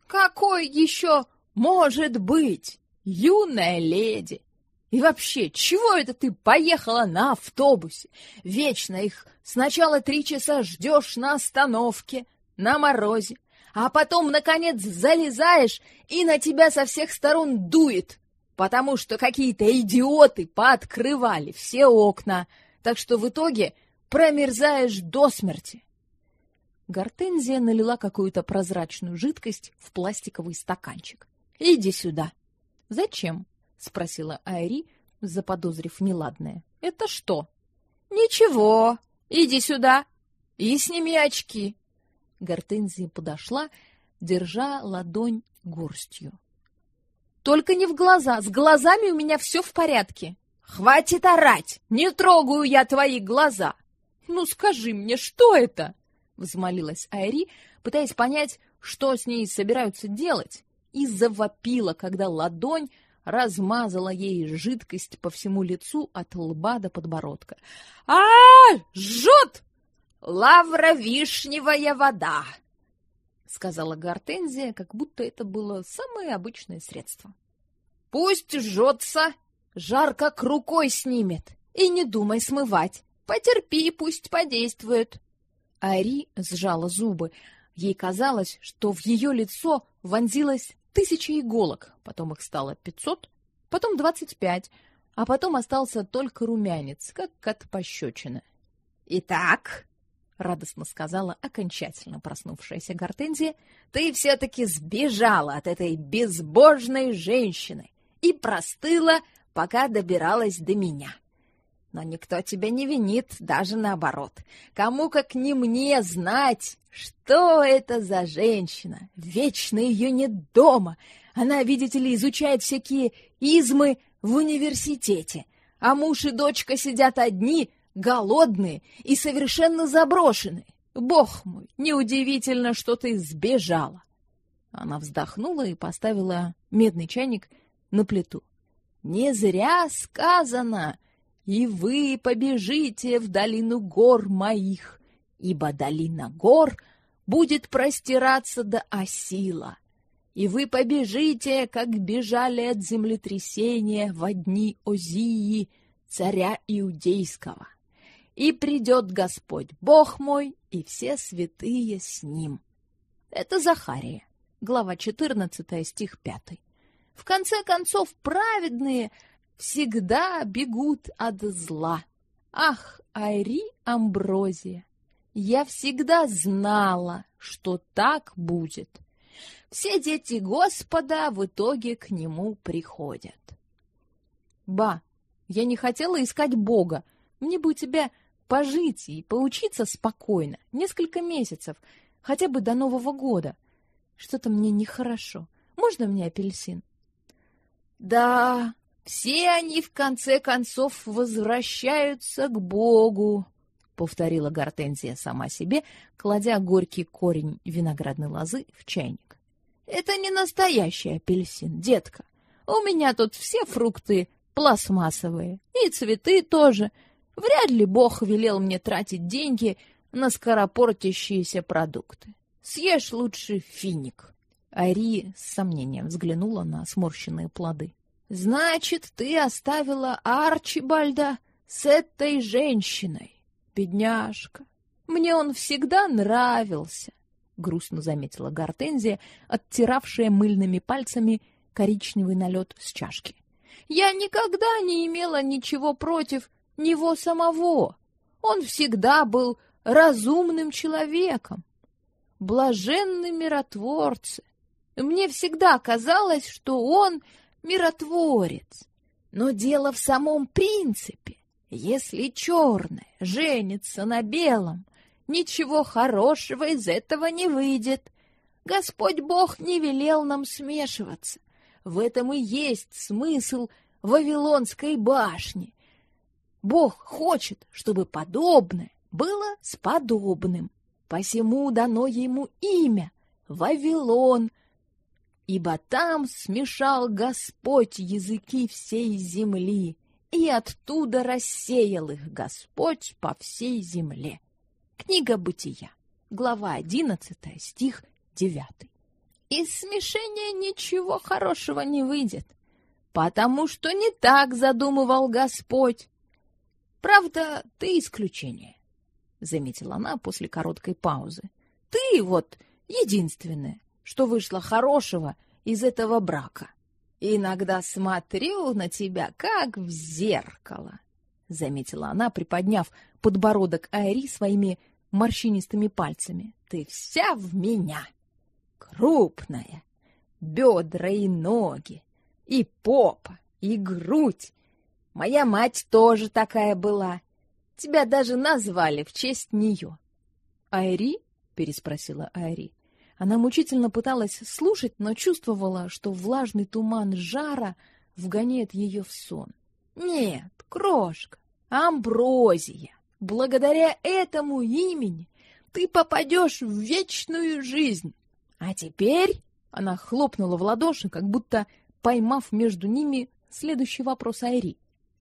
Какой еще может быть, юная леди? И вообще, чего это ты поехала на автобусе? Вечно их сначала три часа ждешь на остановке, на морозе, а потом, наконец, залезаешь, и на тебя со всех сторон дует, потому что какие-то идиоты пооткрывали все окна, так что в итоге промерзаешь до смерти. Гортензия налила какую-то прозрачную жидкость в пластиковый стаканчик. «Иди сюда». «Зачем?» — спросила Айри, заподозрив неладное. «Это что?» «Ничего. Иди сюда и сними очки». Гортензия подошла, держа ладонь горстью. «Только не в глаза. С глазами у меня все в порядке». «Хватит орать! Не трогаю я твои глаза!» «Ну скажи мне, что это?» — взмолилась Айри, пытаясь понять, что с ней собираются делать, и завопила, когда ладонь размазала ей жидкость по всему лицу от лба до подбородка. а, -а, -а Жжет! Лавровишневая вода!» — сказала Гортензия, как будто это было самое обычное средство. «Пусть жжется, жар как рукой снимет, и не думай смывать. Потерпи, пусть подействует». Ари сжала зубы. Ей казалось, что в ее лицо вонзилось тысяча иголок, потом их стало пятьсот, потом двадцать пять, а потом остался только румянец, как от пощечины. «Итак», — радостно сказала окончательно проснувшаяся Гортензия, «ты все-таки сбежала от этой безбожной женщины и простыла, пока добиралась до меня. Но никто тебя не винит, даже наоборот. Кому, как не мне, знать, что это за женщина. Вечно ее нет дома. Она, видите ли, изучает всякие измы в университете, а муж и дочка сидят одни — голодные и совершенно заброшенные. Бог мой, неудивительно, что ты сбежала. Она вздохнула и поставила медный чайник на плиту. Не зря сказано, и вы побежите в долину гор моих, ибо долина гор будет простираться до Осила. И вы побежите, как бежали от землетрясения в дни Озии, царя Иудейского и придет Господь Бог мой, и все святые с ним. Это Захария, глава 14, стих 5. В конце концов, праведные всегда бегут от зла. Ах, Айри Амброзия, я всегда знала, что так будет. Все дети Господа в итоге к нему приходят. Ба, я не хотела искать Бога. Мне бы у тебя пожить и поучиться спокойно, несколько месяцев, хотя бы до Нового года. Что-то мне нехорошо. Можно мне апельсин? Да, все они в конце концов возвращаются к Богу, повторила Гортензия сама себе, кладя горький корень виноградной лозы в чайник. Это не настоящий апельсин, детка. У меня тут все фрукты пластмассовые, и цветы тоже. Вряд ли Бог велел мне тратить деньги на скоропортящиеся продукты. Съешь лучше финик. Ари с сомнением взглянула на сморщенные плоды. Значит, ты оставила Арчибальда с этой женщиной, бедняжка. Мне он всегда нравился, грустно заметила Гортензия, оттиравшая мыльными пальцами коричневый налет с чашки. Я никогда не имела ничего против него самого. Он всегда был разумным человеком, блаженный миротворцы. Мне всегда казалось, что он миротворец. Но дело в самом принципе. Если черное женится на белом, ничего хорошего из этого не выйдет. Господь Бог не велел нам смешиваться. В этом и есть смысл Вавилонской башни. Бог хочет, чтобы подобное было с подобным. Посему дано ему имя — Вавилон, ибо там смешал Господь языки всей земли, и оттуда рассеял их Господь по всей земле. Книга Бытия, глава 11, стих 9. Из смешения ничего хорошего не выйдет, потому что не так задумывал Господь. Правда, ты исключение, заметила она после короткой паузы. Ты вот единственное, что вышло хорошего из этого брака. Иногда смотрю на тебя как в зеркало, заметила она, приподняв подбородок Айри своими морщинистыми пальцами. Ты вся в меня крупная, бедра и ноги, и попа, и грудь. Моя мать тоже такая была. Тебя даже назвали в честь нее. Айри? переспросила Айри. Она мучительно пыталась слушать, но чувствовала, что влажный туман жара вгоняет ее в сон. Нет, крошка, Амброзия. Благодаря этому имени ты попадешь в вечную жизнь. А теперь она хлопнула в ладоши, как будто поймав между ними следующий вопрос Айри.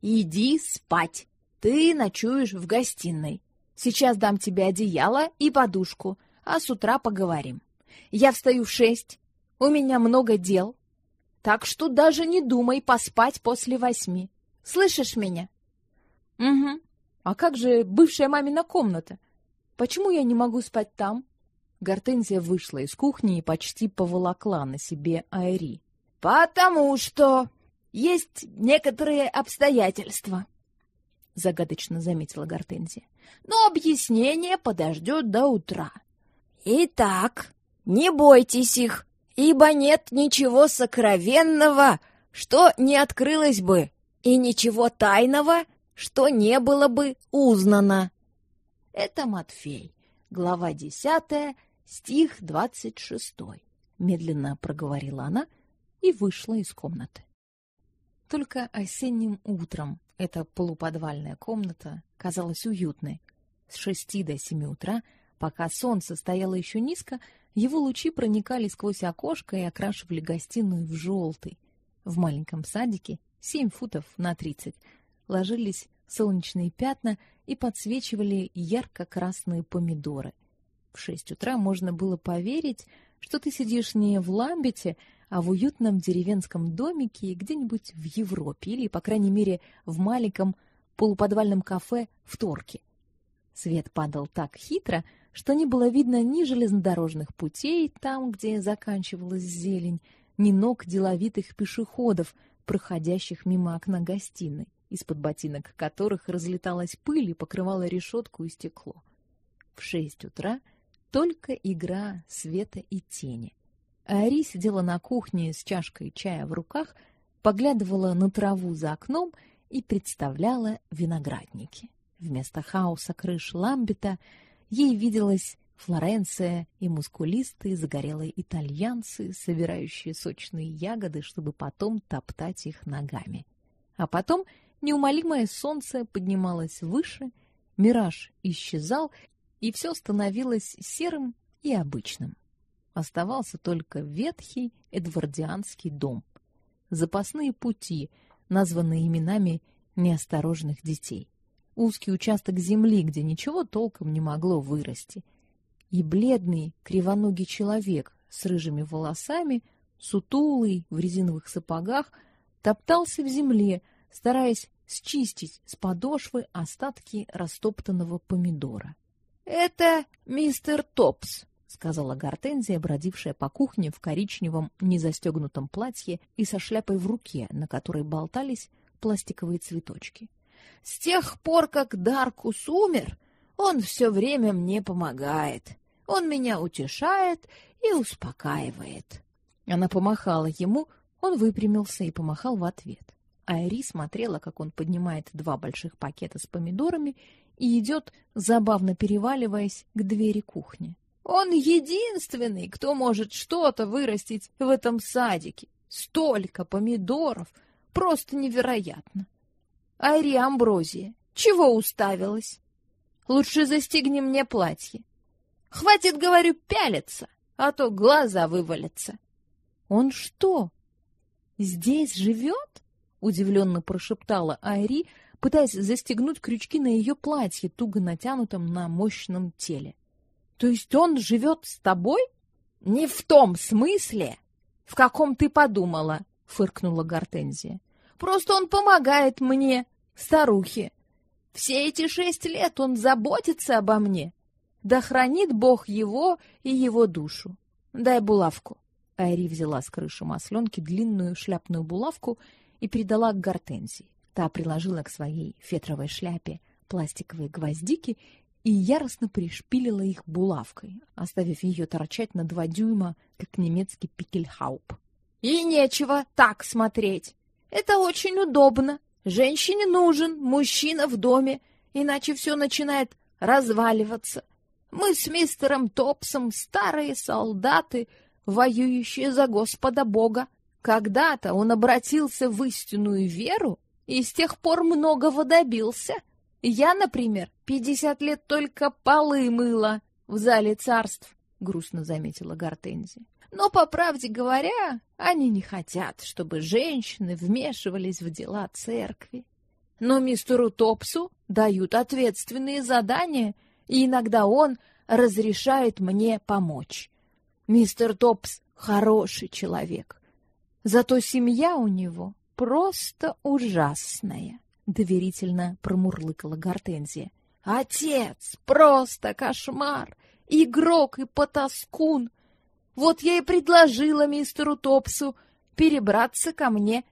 Иди спать. Ты ночуешь в гостиной. Сейчас дам тебе одеяло и подушку, а с утра поговорим. Я встаю в шесть. У меня много дел. Так что даже не думай поспать после восьми. Слышишь меня? Угу. А как же бывшая мамина комната? Почему я не могу спать там? Гортензия вышла из кухни и почти поволокла на себе Айри. «Потому что есть некоторые обстоятельства», — загадочно заметила Гортензия. «Но объяснение подождет до утра. Итак, не бойтесь их, ибо нет ничего сокровенного, что не открылось бы, и ничего тайного, что не было бы узнано». Это Матфей, глава десятая, стих двадцать шестой. Медленно проговорила она и вышла из комнаты. Только осенним утром эта полуподвальная комната казалась уютной. С шести до семи утра, пока солнце стояло еще низко, его лучи проникали сквозь окошко и окрашивали гостиную в желтый. В маленьком садике, семь футов на тридцать, ложились солнечные пятна и подсвечивали ярко-красные помидоры. В шесть утра можно было поверить, что ты сидишь не в Ламбете, а в уютном деревенском домике где-нибудь в Европе или, по крайней мере, в маленьком полуподвальном кафе в Торке. Свет падал так хитро, что не было видно ни железнодорожных путей там, где заканчивалась зелень, ни ног деловитых пешеходов, проходящих мимо окна гостиной, из-под ботинок которых разлеталась пыль и покрывала решетку и стекло. В шесть утра только игра света и тени. Ари сидела на кухне с чашкой чая в руках, поглядывала на траву за окном и представляла виноградники. Вместо хаоса крыш ламбета ей виделась Флоренция и мускулистые загорелые итальянцы, собирающие сочные ягоды, чтобы потом топтать их ногами. А потом неумолимое солнце поднималось выше, мираж исчезал, и все становилось серым и обычным. Оставался только ветхий эдвардианский дом, запасные пути, названные именами неосторожных детей, узкий участок земли, где ничего толком не могло вырасти, и бледный кривоногий человек с рыжими волосами, сутулый в резиновых сапогах, топтался в земле, стараясь счистить с подошвы остатки растоптанного помидора. Это мистер Топс, сказала Гортензия, бродившая по кухне в коричневом незастегнутом платье и со шляпой в руке, на которой болтались пластиковые цветочки. С тех пор, как Даркус умер, он все время мне помогает. Он меня утешает и успокаивает. Она помахала ему, он выпрямился и помахал в ответ. Айри смотрела, как он поднимает два больших пакета с помидорами и идет, забавно переваливаясь, к двери кухни. Он единственный, кто может что-то вырастить в этом садике. Столько помидоров! Просто невероятно! Айри Амброзия, чего уставилась? Лучше застегни мне платье. Хватит, говорю, пялиться, а то глаза вывалятся. Он что, здесь живет? Удивленно прошептала Айри, пытаясь застегнуть крючки на ее платье, туго натянутом на мощном теле. То есть он живет с тобой? Не в том смысле, в каком ты подумала, фыркнула Гортензия. Просто он помогает мне, старухе. Все эти шесть лет он заботится обо мне. Да хранит Бог его и его душу. Дай булавку. Айри взяла с крыши масленки длинную шляпную булавку и передала Гортензии. Та приложила к своей фетровой шляпе пластиковые гвоздики и яростно пришпилила их булавкой, оставив ее торчать на два дюйма, как немецкий пикельхауп. И нечего так смотреть. Это очень удобно. Женщине нужен мужчина в доме, иначе все начинает разваливаться. Мы с мистером Топсом старые солдаты, воюющие за Господа Бога. Когда-то он обратился в истинную веру и с тех пор многого добился. Я, например, пятьдесят лет только полы мыла в зале царств, грустно заметила Гортензия. Но, по правде говоря, они не хотят, чтобы женщины вмешивались в дела церкви. Но мистеру Топсу дают ответственные задания, и иногда он разрешает мне помочь. Мистер Топс хороший человек. Зато семья у него просто ужасная, доверительно промурлыкала Гортензия. Отец просто кошмар, игрок и потаскун. Вот я и предложила мистеру Топсу перебраться ко мне.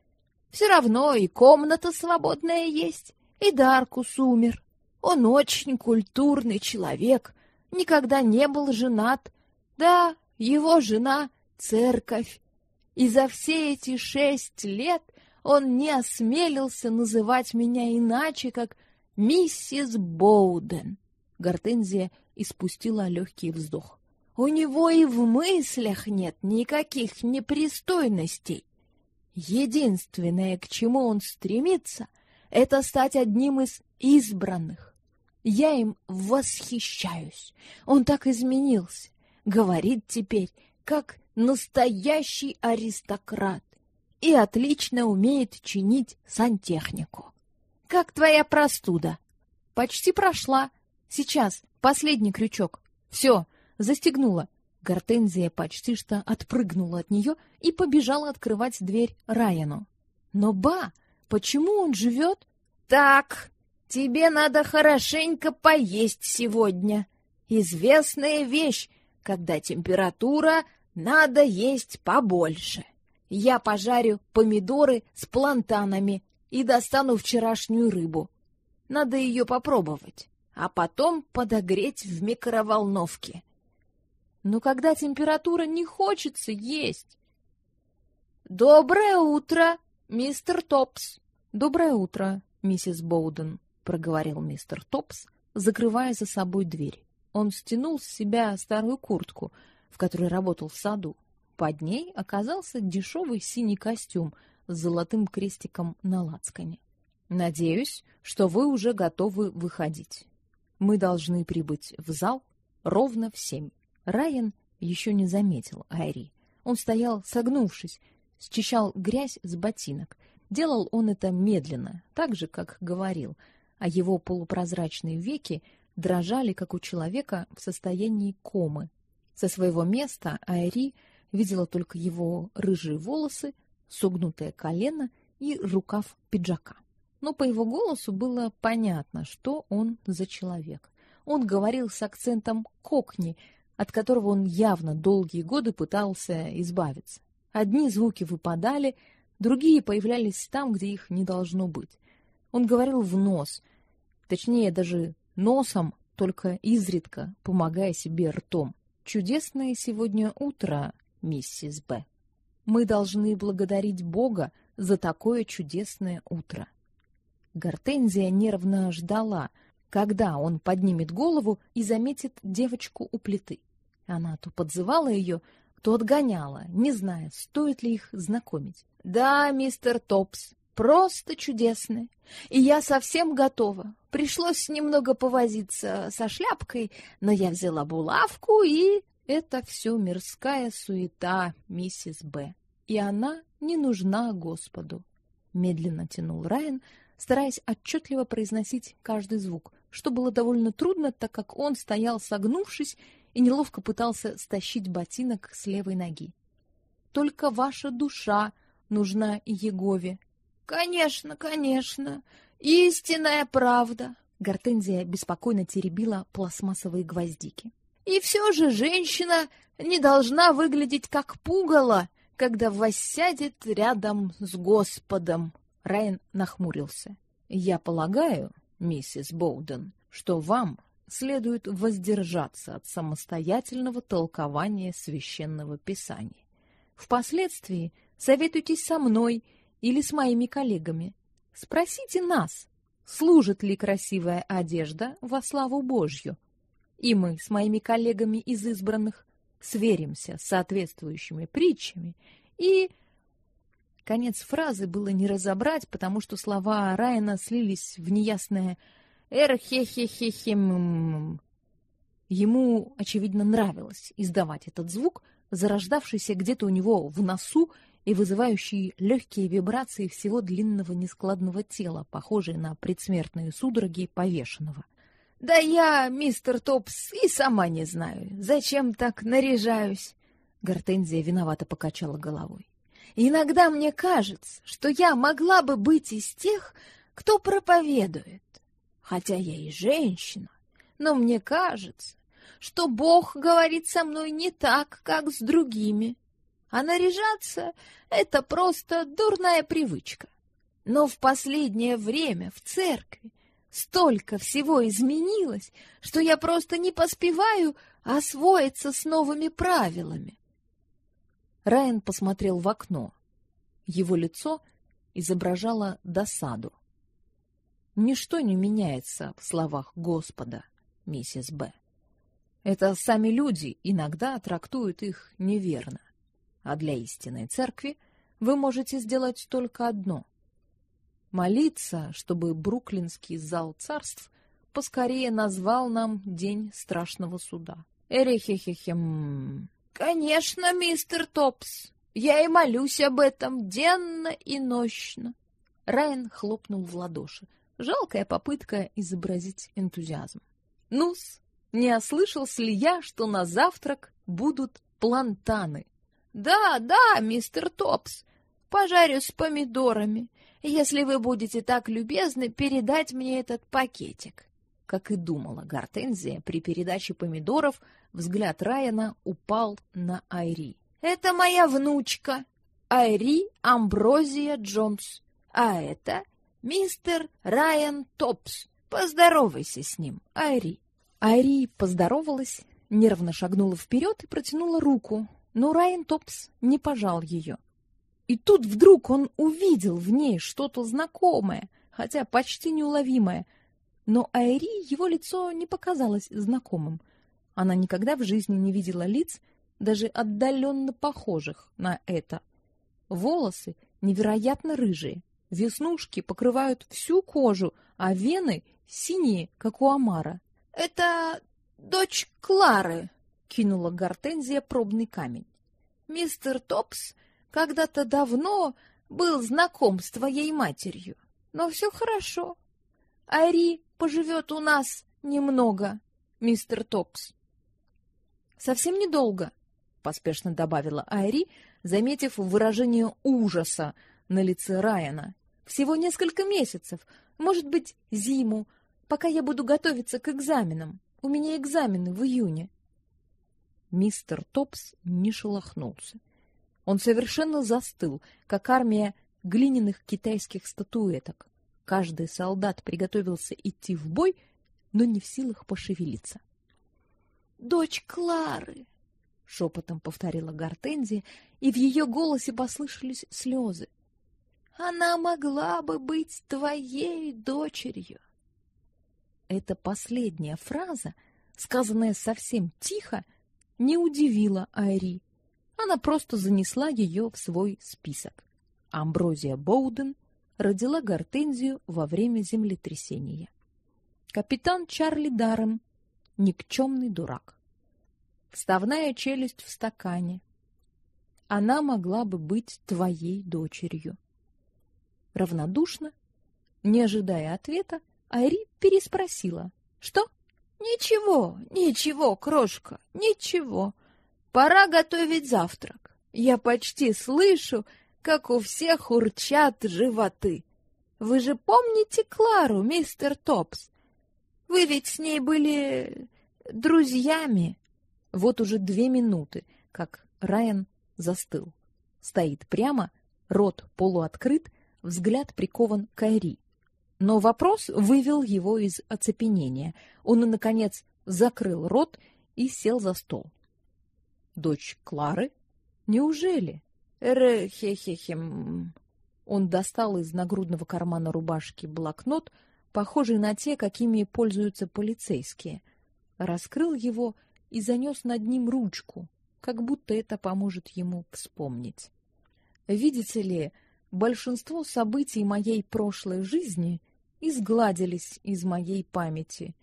Все равно и комната свободная есть, и Даркус умер. Он очень культурный человек, никогда не был женат. Да, его жена — церковь. И за все эти шесть лет он не осмелился называть меня иначе, как миссис Боуден. Гортензия испустила легкий вздох. У него и в мыслях нет никаких непристойностей. Единственное, к чему он стремится, это стать одним из избранных. Я им восхищаюсь. Он так изменился. Говорит теперь, как настоящий аристократ. И отлично умеет чинить сантехнику. Как твоя простуда? Почти прошла. Сейчас последний крючок. Все, застегнула. Гортензия почти что отпрыгнула от нее и побежала открывать дверь Райану. Но ба, почему он живет? Так, тебе надо хорошенько поесть сегодня. Известная вещь, когда температура, надо есть побольше. Я пожарю помидоры с плантанами и достану вчерашнюю рыбу. Надо ее попробовать, а потом подогреть в микроволновке. Но когда температура не хочется есть. Доброе утро, мистер Топс. Доброе утро, миссис Боуден, проговорил мистер Топс, закрывая за собой дверь. Он стянул с себя старую куртку, в которой работал в саду. Под ней оказался дешевый синий костюм с золотым крестиком на лацкане. Надеюсь, что вы уже готовы выходить. Мы должны прибыть в зал ровно в семь. Райан еще не заметил Айри. Он стоял согнувшись, счищал грязь с ботинок. Делал он это медленно, так же, как говорил, а его полупрозрачные веки дрожали, как у человека в состоянии комы. Со своего места Айри видела только его рыжие волосы, согнутое колено и рукав пиджака. Но по его голосу было понятно, что он за человек. Он говорил с акцентом кокни, от которого он явно долгие годы пытался избавиться. Одни звуки выпадали, другие появлялись там, где их не должно быть. Он говорил в нос, точнее даже носом, только изредка, помогая себе ртом. Чудесное сегодня утро, миссис Б. Мы должны благодарить Бога за такое чудесное утро. Гортензия нервно ждала, когда он поднимет голову и заметит девочку у плиты. Она то подзывала ее, то отгоняла, не зная, стоит ли их знакомить. «Да, мистер Топс, просто чудесный. И я совсем готова. Пришлось немного повозиться со шляпкой, но я взяла булавку и...» «Это все мирская суета, миссис Б. И она не нужна Господу», — медленно тянул Райан, стараясь отчетливо произносить каждый звук, что было довольно трудно, так как он стоял согнувшись и неловко пытался стащить ботинок с левой ноги. Только ваша душа нужна Егове. Конечно, конечно. Истинная правда. Гортензия беспокойно теребила пластмассовые гвоздики. И все же женщина не должна выглядеть как пугало, когда воссядет рядом с Господом. Райан нахмурился. Я полагаю, миссис Боуден, что вам следует воздержаться от самостоятельного толкования священного писания. Впоследствии советуйтесь со мной или с моими коллегами. Спросите нас, служит ли красивая одежда во славу Божью. И мы с моими коллегами из избранных сверимся с соответствующими притчами и Конец фразы было не разобрать, потому что слова Райана слились в неясное «эр-хе-хе-хе-хе-м». Ему, очевидно, нравилось издавать этот звук, зарождавшийся где-то у него в носу и вызывающий легкие вибрации всего длинного нескладного тела, похожие на предсмертные судороги повешенного. «Да я, мистер Топс, и сама не знаю, зачем так наряжаюсь?» Гортензия виновато покачала головой. Иногда мне кажется, что я могла бы быть из тех, кто проповедует. Хотя я и женщина, но мне кажется, что Бог говорит со мной не так, как с другими. А наряжаться — это просто дурная привычка. Но в последнее время в церкви столько всего изменилось, что я просто не поспеваю освоиться с новыми правилами. Райан посмотрел в окно. Его лицо изображало досаду. Ничто не меняется в словах Господа, миссис Б. Это сами люди иногда трактуют их неверно. А для истинной церкви вы можете сделать только одно молиться, чтобы Бруклинский зал царств поскорее назвал нам день страшного суда. Эрехехехем. Конечно, мистер Топс. Я и молюсь об этом денно и нощно. Райан хлопнул в ладоши. Жалкая попытка изобразить энтузиазм. Нус, не ослышался ли я, что на завтрак будут плантаны? Да, да, мистер Топс. Пожарю с помидорами, если вы будете так любезны передать мне этот пакетик. Как и думала Гортензия, при передаче помидоров взгляд Райана упал на Айри. «Это моя внучка, Айри Амброзия Джонс, а это мистер Райан Топс. Поздоровайся с ним, Айри». Айри поздоровалась, нервно шагнула вперед и протянула руку, но Райан Топс не пожал ее. И тут вдруг он увидел в ней что-то знакомое, хотя почти неуловимое — но Айри его лицо не показалось знакомым. Она никогда в жизни не видела лиц, даже отдаленно похожих на это. Волосы невероятно рыжие, веснушки покрывают всю кожу, а вены синие, как у омара. Это дочь Клары, кинула Гортензия пробный камень. Мистер Топс когда-то давно был знаком с твоей матерью, но все хорошо. Айри поживет у нас немного, мистер Топс. Совсем недолго, поспешно добавила Айри, заметив выражение ужаса на лице Райана. Всего несколько месяцев, может быть, зиму, пока я буду готовиться к экзаменам. У меня экзамены в июне. Мистер Топс не шелохнулся. Он совершенно застыл, как армия глиняных китайских статуэток. Каждый солдат приготовился идти в бой, но не в силах пошевелиться. Дочь Клары. шепотом повторила Гортензия, и в ее голосе послышались слезы. Она могла бы быть твоей дочерью. Эта последняя фраза, сказанная совсем тихо, не удивила Айри. Она просто занесла ее в свой список. Амброзия Боуден родила Гортензию во время землетрясения. Капитан Чарли Даррен — никчемный дурак. Вставная челюсть в стакане. Она могла бы быть твоей дочерью. Равнодушно, не ожидая ответа, Айри переспросила. «Что?» «Ничего, ничего, крошка, ничего. Пора готовить завтрак. Я почти слышу, как у всех урчат животы. Вы же помните Клару, мистер Топс? Вы ведь с ней были друзьями?» Вот уже две минуты, как Райан застыл. Стоит прямо, рот полуоткрыт, взгляд прикован к Айри. Но вопрос вывел его из оцепенения. Он, наконец, закрыл рот и сел за стол. Дочь Клары? Неужели? Эр-хе-хе-хем. Он достал из нагрудного кармана рубашки блокнот, похожий на те, какими пользуются полицейские. Раскрыл его и занес над ним ручку, как будто это поможет ему вспомнить. Видите ли, большинство событий моей прошлой жизни изгладились из моей памяти,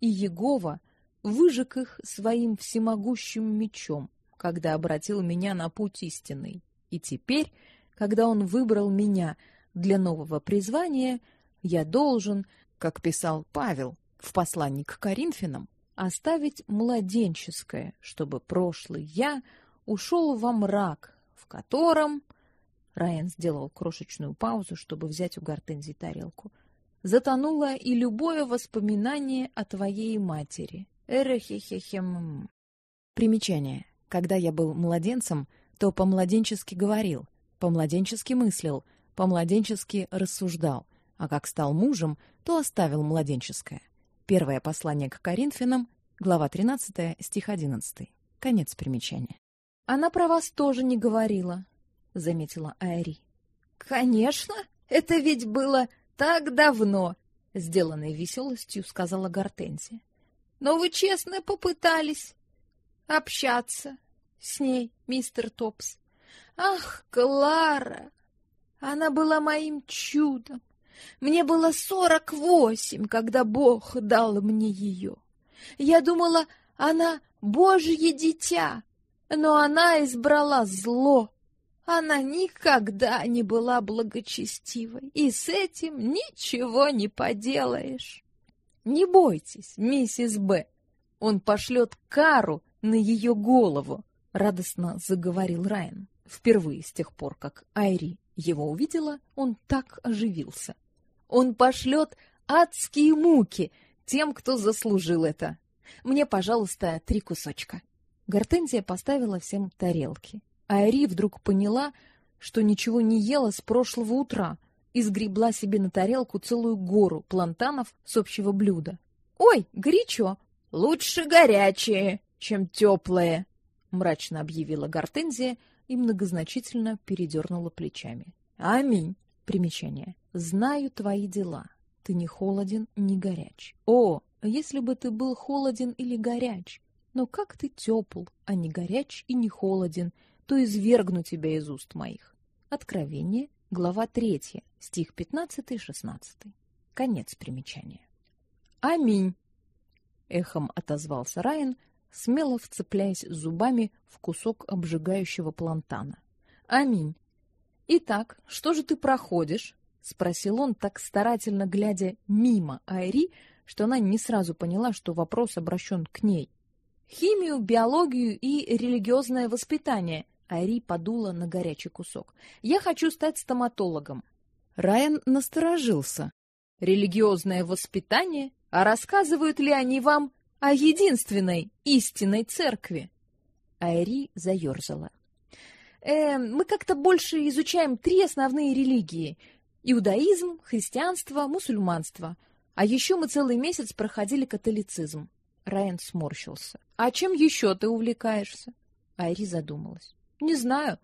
и Егова выжег их своим всемогущим мечом, когда обратил меня на путь истинный. И теперь, когда он выбрал меня для нового призвания, я должен, как писал Павел в послании к Коринфянам, оставить младенческое, чтобы прошлый я ушел во мрак, в котором Райан сделал крошечную паузу, чтобы взять у Гортензии тарелку. Затонуло и любое воспоминание о твоей матери. Эрехехехем. Примечание. Когда я был младенцем, то по-младенчески говорил, по-младенчески мыслил, по-младенчески рассуждал, а как стал мужем, то оставил младенческое. Первое послание к Коринфянам, глава 13, стих 11. Конец примечания. Она про вас тоже не говорила, заметила Айри. Конечно, это ведь было так давно, сделанной веселостью сказала Гортензия. Но вы честно попытались общаться с ней, мистер Топс. Ах, Клара! Она была моим чудом. Мне было сорок восемь, когда Бог дал мне ее. Я думала, она Божье дитя, но она избрала зло. Она никогда не была благочестивой, и с этим ничего не поделаешь. Не бойтесь, миссис Б. Он пошлет кару на ее голову, радостно заговорил Райан. Впервые с тех пор, как Айри его увидела, он так оживился. Он пошлет адские муки тем, кто заслужил это. Мне, пожалуйста, три кусочка. Гортензия поставила всем тарелки. А Ари вдруг поняла, что ничего не ела с прошлого утра, и сгребла себе на тарелку целую гору плантанов с общего блюда. Ой, горячо. Лучше горячее, чем теплое, мрачно объявила Гортензия и многозначительно передернула плечами. Аминь. Примечание. Знаю твои дела. Ты не холоден, не горяч. О, если бы ты был холоден или горяч, но как ты тепл, а не горяч и не холоден, то извергну тебя из уст моих. Откровение, глава 3, стих 15-16. Конец примечания. Аминь. Эхом отозвался Райан, смело вцепляясь зубами в кусок обжигающего плантана. Аминь. Итак, что же ты проходишь? спросил он, так старательно глядя мимо Айри, что она не сразу поняла, что вопрос обращен к ней. Химию, биологию и религиозное воспитание. Айри подула на горячий кусок. Я хочу стать стоматологом. Райан насторожился. Религиозное воспитание? А рассказывают ли они вам о единственной истинной церкви? Айри заерзала. Э, мы как-то больше изучаем три основные религии: иудаизм, христианство, мусульманство. А еще мы целый месяц проходили католицизм. Райан сморщился. А чем еще ты увлекаешься? Айри задумалась. Не знаю.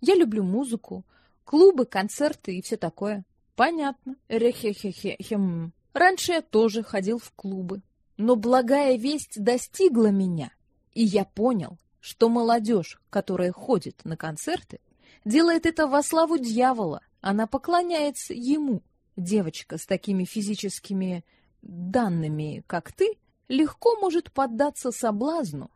Я люблю музыку, клубы, концерты и все такое. Понятно. Рехе-хе-хе-хем. Раньше я тоже ходил в клубы. Но благая весть достигла меня, и я понял, что молодежь, которая ходит на концерты, делает это во славу дьявола. Она поклоняется ему. Девочка с такими физическими данными, как ты, легко может поддаться соблазну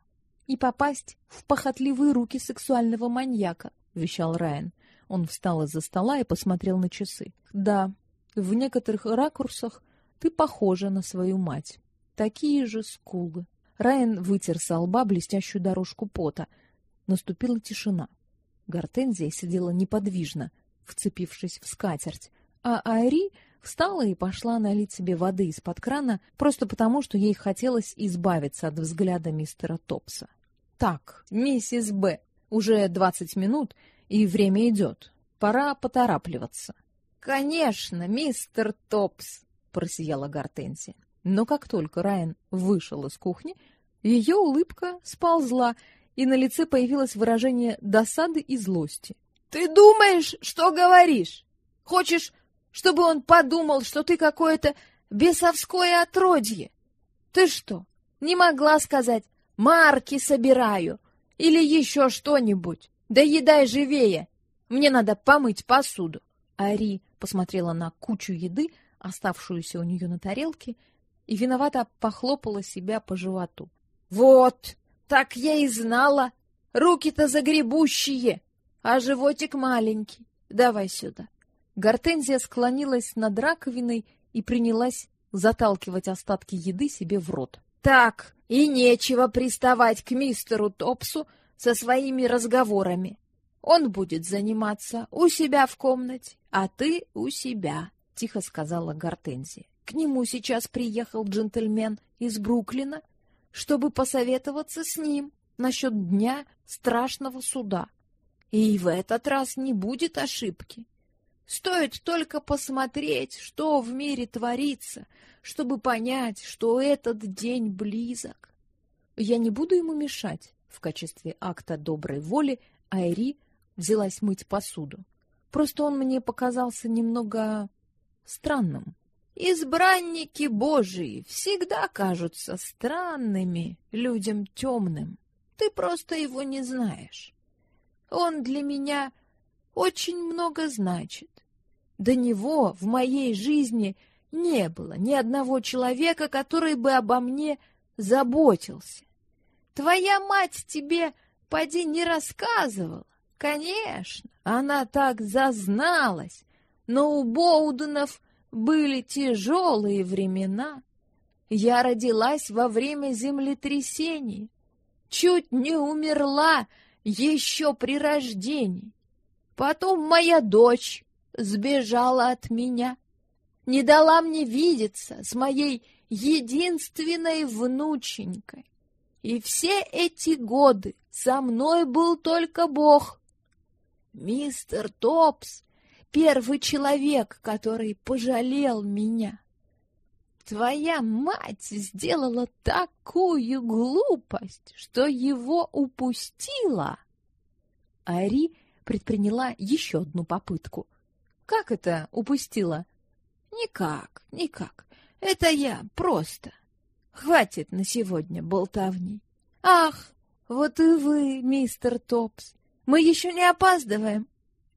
и попасть в похотливые руки сексуального маньяка, вещал Райан. Он встал из-за стола и посмотрел на часы. Да, в некоторых ракурсах ты похожа на свою мать. Такие же скулы. Райан вытер с лба блестящую дорожку пота. Наступила тишина. Гортензия сидела неподвижно, вцепившись в скатерть, а Айри встала и пошла налить себе воды из-под крана, просто потому, что ей хотелось избавиться от взгляда мистера Топса. Так, миссис Б, уже двадцать минут, и время идет. Пора поторапливаться. Конечно, мистер Топс, просияла Гортензия. Но как только Райан вышел из кухни, ее улыбка сползла, и на лице появилось выражение досады и злости. Ты думаешь, что говоришь? Хочешь, чтобы он подумал, что ты какое-то бесовское отродье? Ты что, не могла сказать «марки собираю» или еще что-нибудь? Да едай живее! Мне надо помыть посуду. Ари посмотрела на кучу еды, оставшуюся у нее на тарелке, и виновато похлопала себя по животу. Вот, так я и знала. Руки-то загребущие, а животик маленький. Давай сюда. Гортензия склонилась над раковиной и принялась заталкивать остатки еды себе в рот. Так, и нечего приставать к мистеру Топсу со своими разговорами. Он будет заниматься у себя в комнате, а ты у себя, тихо сказала Гортензия. К нему сейчас приехал джентльмен из Бруклина, чтобы посоветоваться с ним насчет дня страшного суда. И в этот раз не будет ошибки. Стоит только посмотреть, что в мире творится, чтобы понять, что этот день близок. Я не буду ему мешать. В качестве акта доброй воли Айри взялась мыть посуду. Просто он мне показался немного странным. Избранники Божии всегда кажутся странными людям темным. Ты просто его не знаешь. Он для меня очень много значит. До него в моей жизни не было ни одного человека, который бы обо мне заботился. Твоя мать тебе поди не рассказывала. Конечно, она так зазналась, но у Боуденов были тяжелые времена. Я родилась во время землетрясений, чуть не умерла еще при рождении. Потом моя дочь сбежала от меня, не дала мне видеться с моей единственной внученькой. И все эти годы со мной был только Бог. Мистер Топс первый человек, который пожалел меня. Твоя мать сделала такую глупость, что его упустила. Ари предприняла еще одну попытку. Как это упустила? Никак, никак. Это я просто. Хватит на сегодня болтовни. Ах, вот и вы, мистер Топс. Мы еще не опаздываем.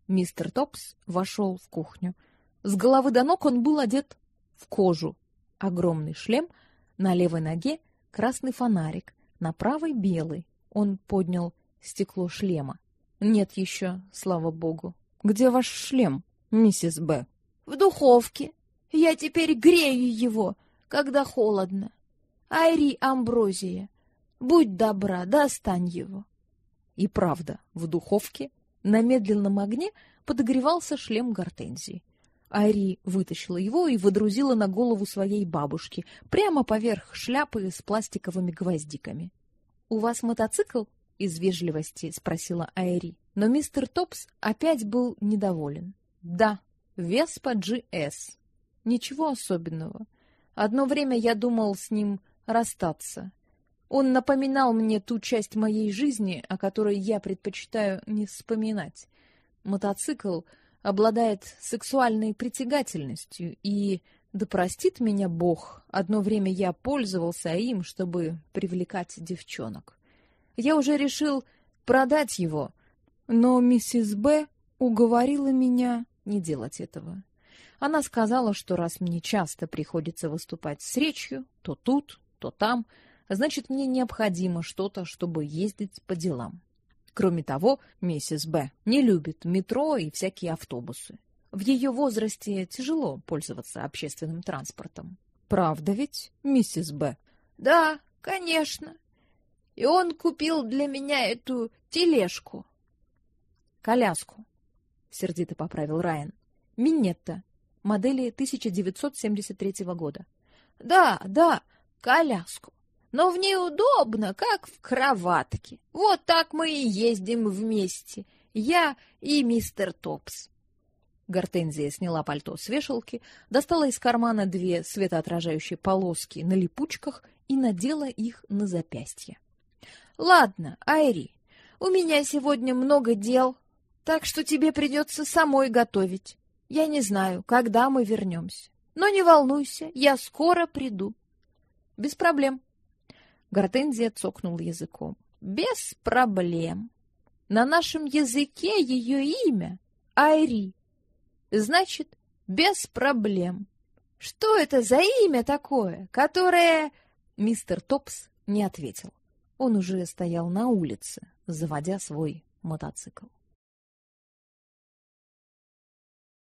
Мистер Топс вошел в кухню. С головы до ног он был одет в кожу. Огромный шлем, на левой ноге красный фонарик, на правой белый. Он поднял стекло шлема. Нет еще, слава богу. Где ваш шлем, миссис Б? В духовке. Я теперь грею его, когда холодно. Айри Амброзия, будь добра, достань его. И правда, в духовке на медленном огне подогревался шлем гортензии. Айри вытащила его и водрузила на голову своей бабушки, прямо поверх шляпы с пластиковыми гвоздиками. У вас мотоцикл? из вежливости спросила Айри, но мистер Топс опять был недоволен. Да, Веспа GS. Ничего особенного. Одно время я думал с ним расстаться. Он напоминал мне ту часть моей жизни, о которой я предпочитаю не вспоминать. Мотоцикл обладает сексуальной притягательностью, и, да простит меня Бог, одно время я пользовался им, чтобы привлекать девчонок. Я уже решил продать его, но миссис Б уговорила меня не делать этого. Она сказала, что раз мне часто приходится выступать с речью, то тут, то там, значит, мне необходимо что-то, чтобы ездить по делам. Кроме того, миссис Б не любит метро и всякие автобусы. В ее возрасте тяжело пользоваться общественным транспортом. Правда ведь, миссис Б? Да, конечно. И он купил для меня эту тележку. Коляску, сердито поправил Райан. Минетта, модели 1973 года. Да, да, коляску. Но в ней удобно, как в кроватке. Вот так мы и ездим вместе, я и мистер Топс. Гортензия сняла пальто с вешалки, достала из кармана две светоотражающие полоски на липучках и надела их на запястье. Ладно, Айри, у меня сегодня много дел, так что тебе придется самой готовить. Я не знаю, когда мы вернемся. Но не волнуйся, я скоро приду. Без проблем. Гортензия цокнула языком. Без проблем. На нашем языке ее имя Айри. Значит, без проблем. Что это за имя такое, которое... Мистер Топс не ответил. Он уже стоял на улице, заводя свой мотоцикл.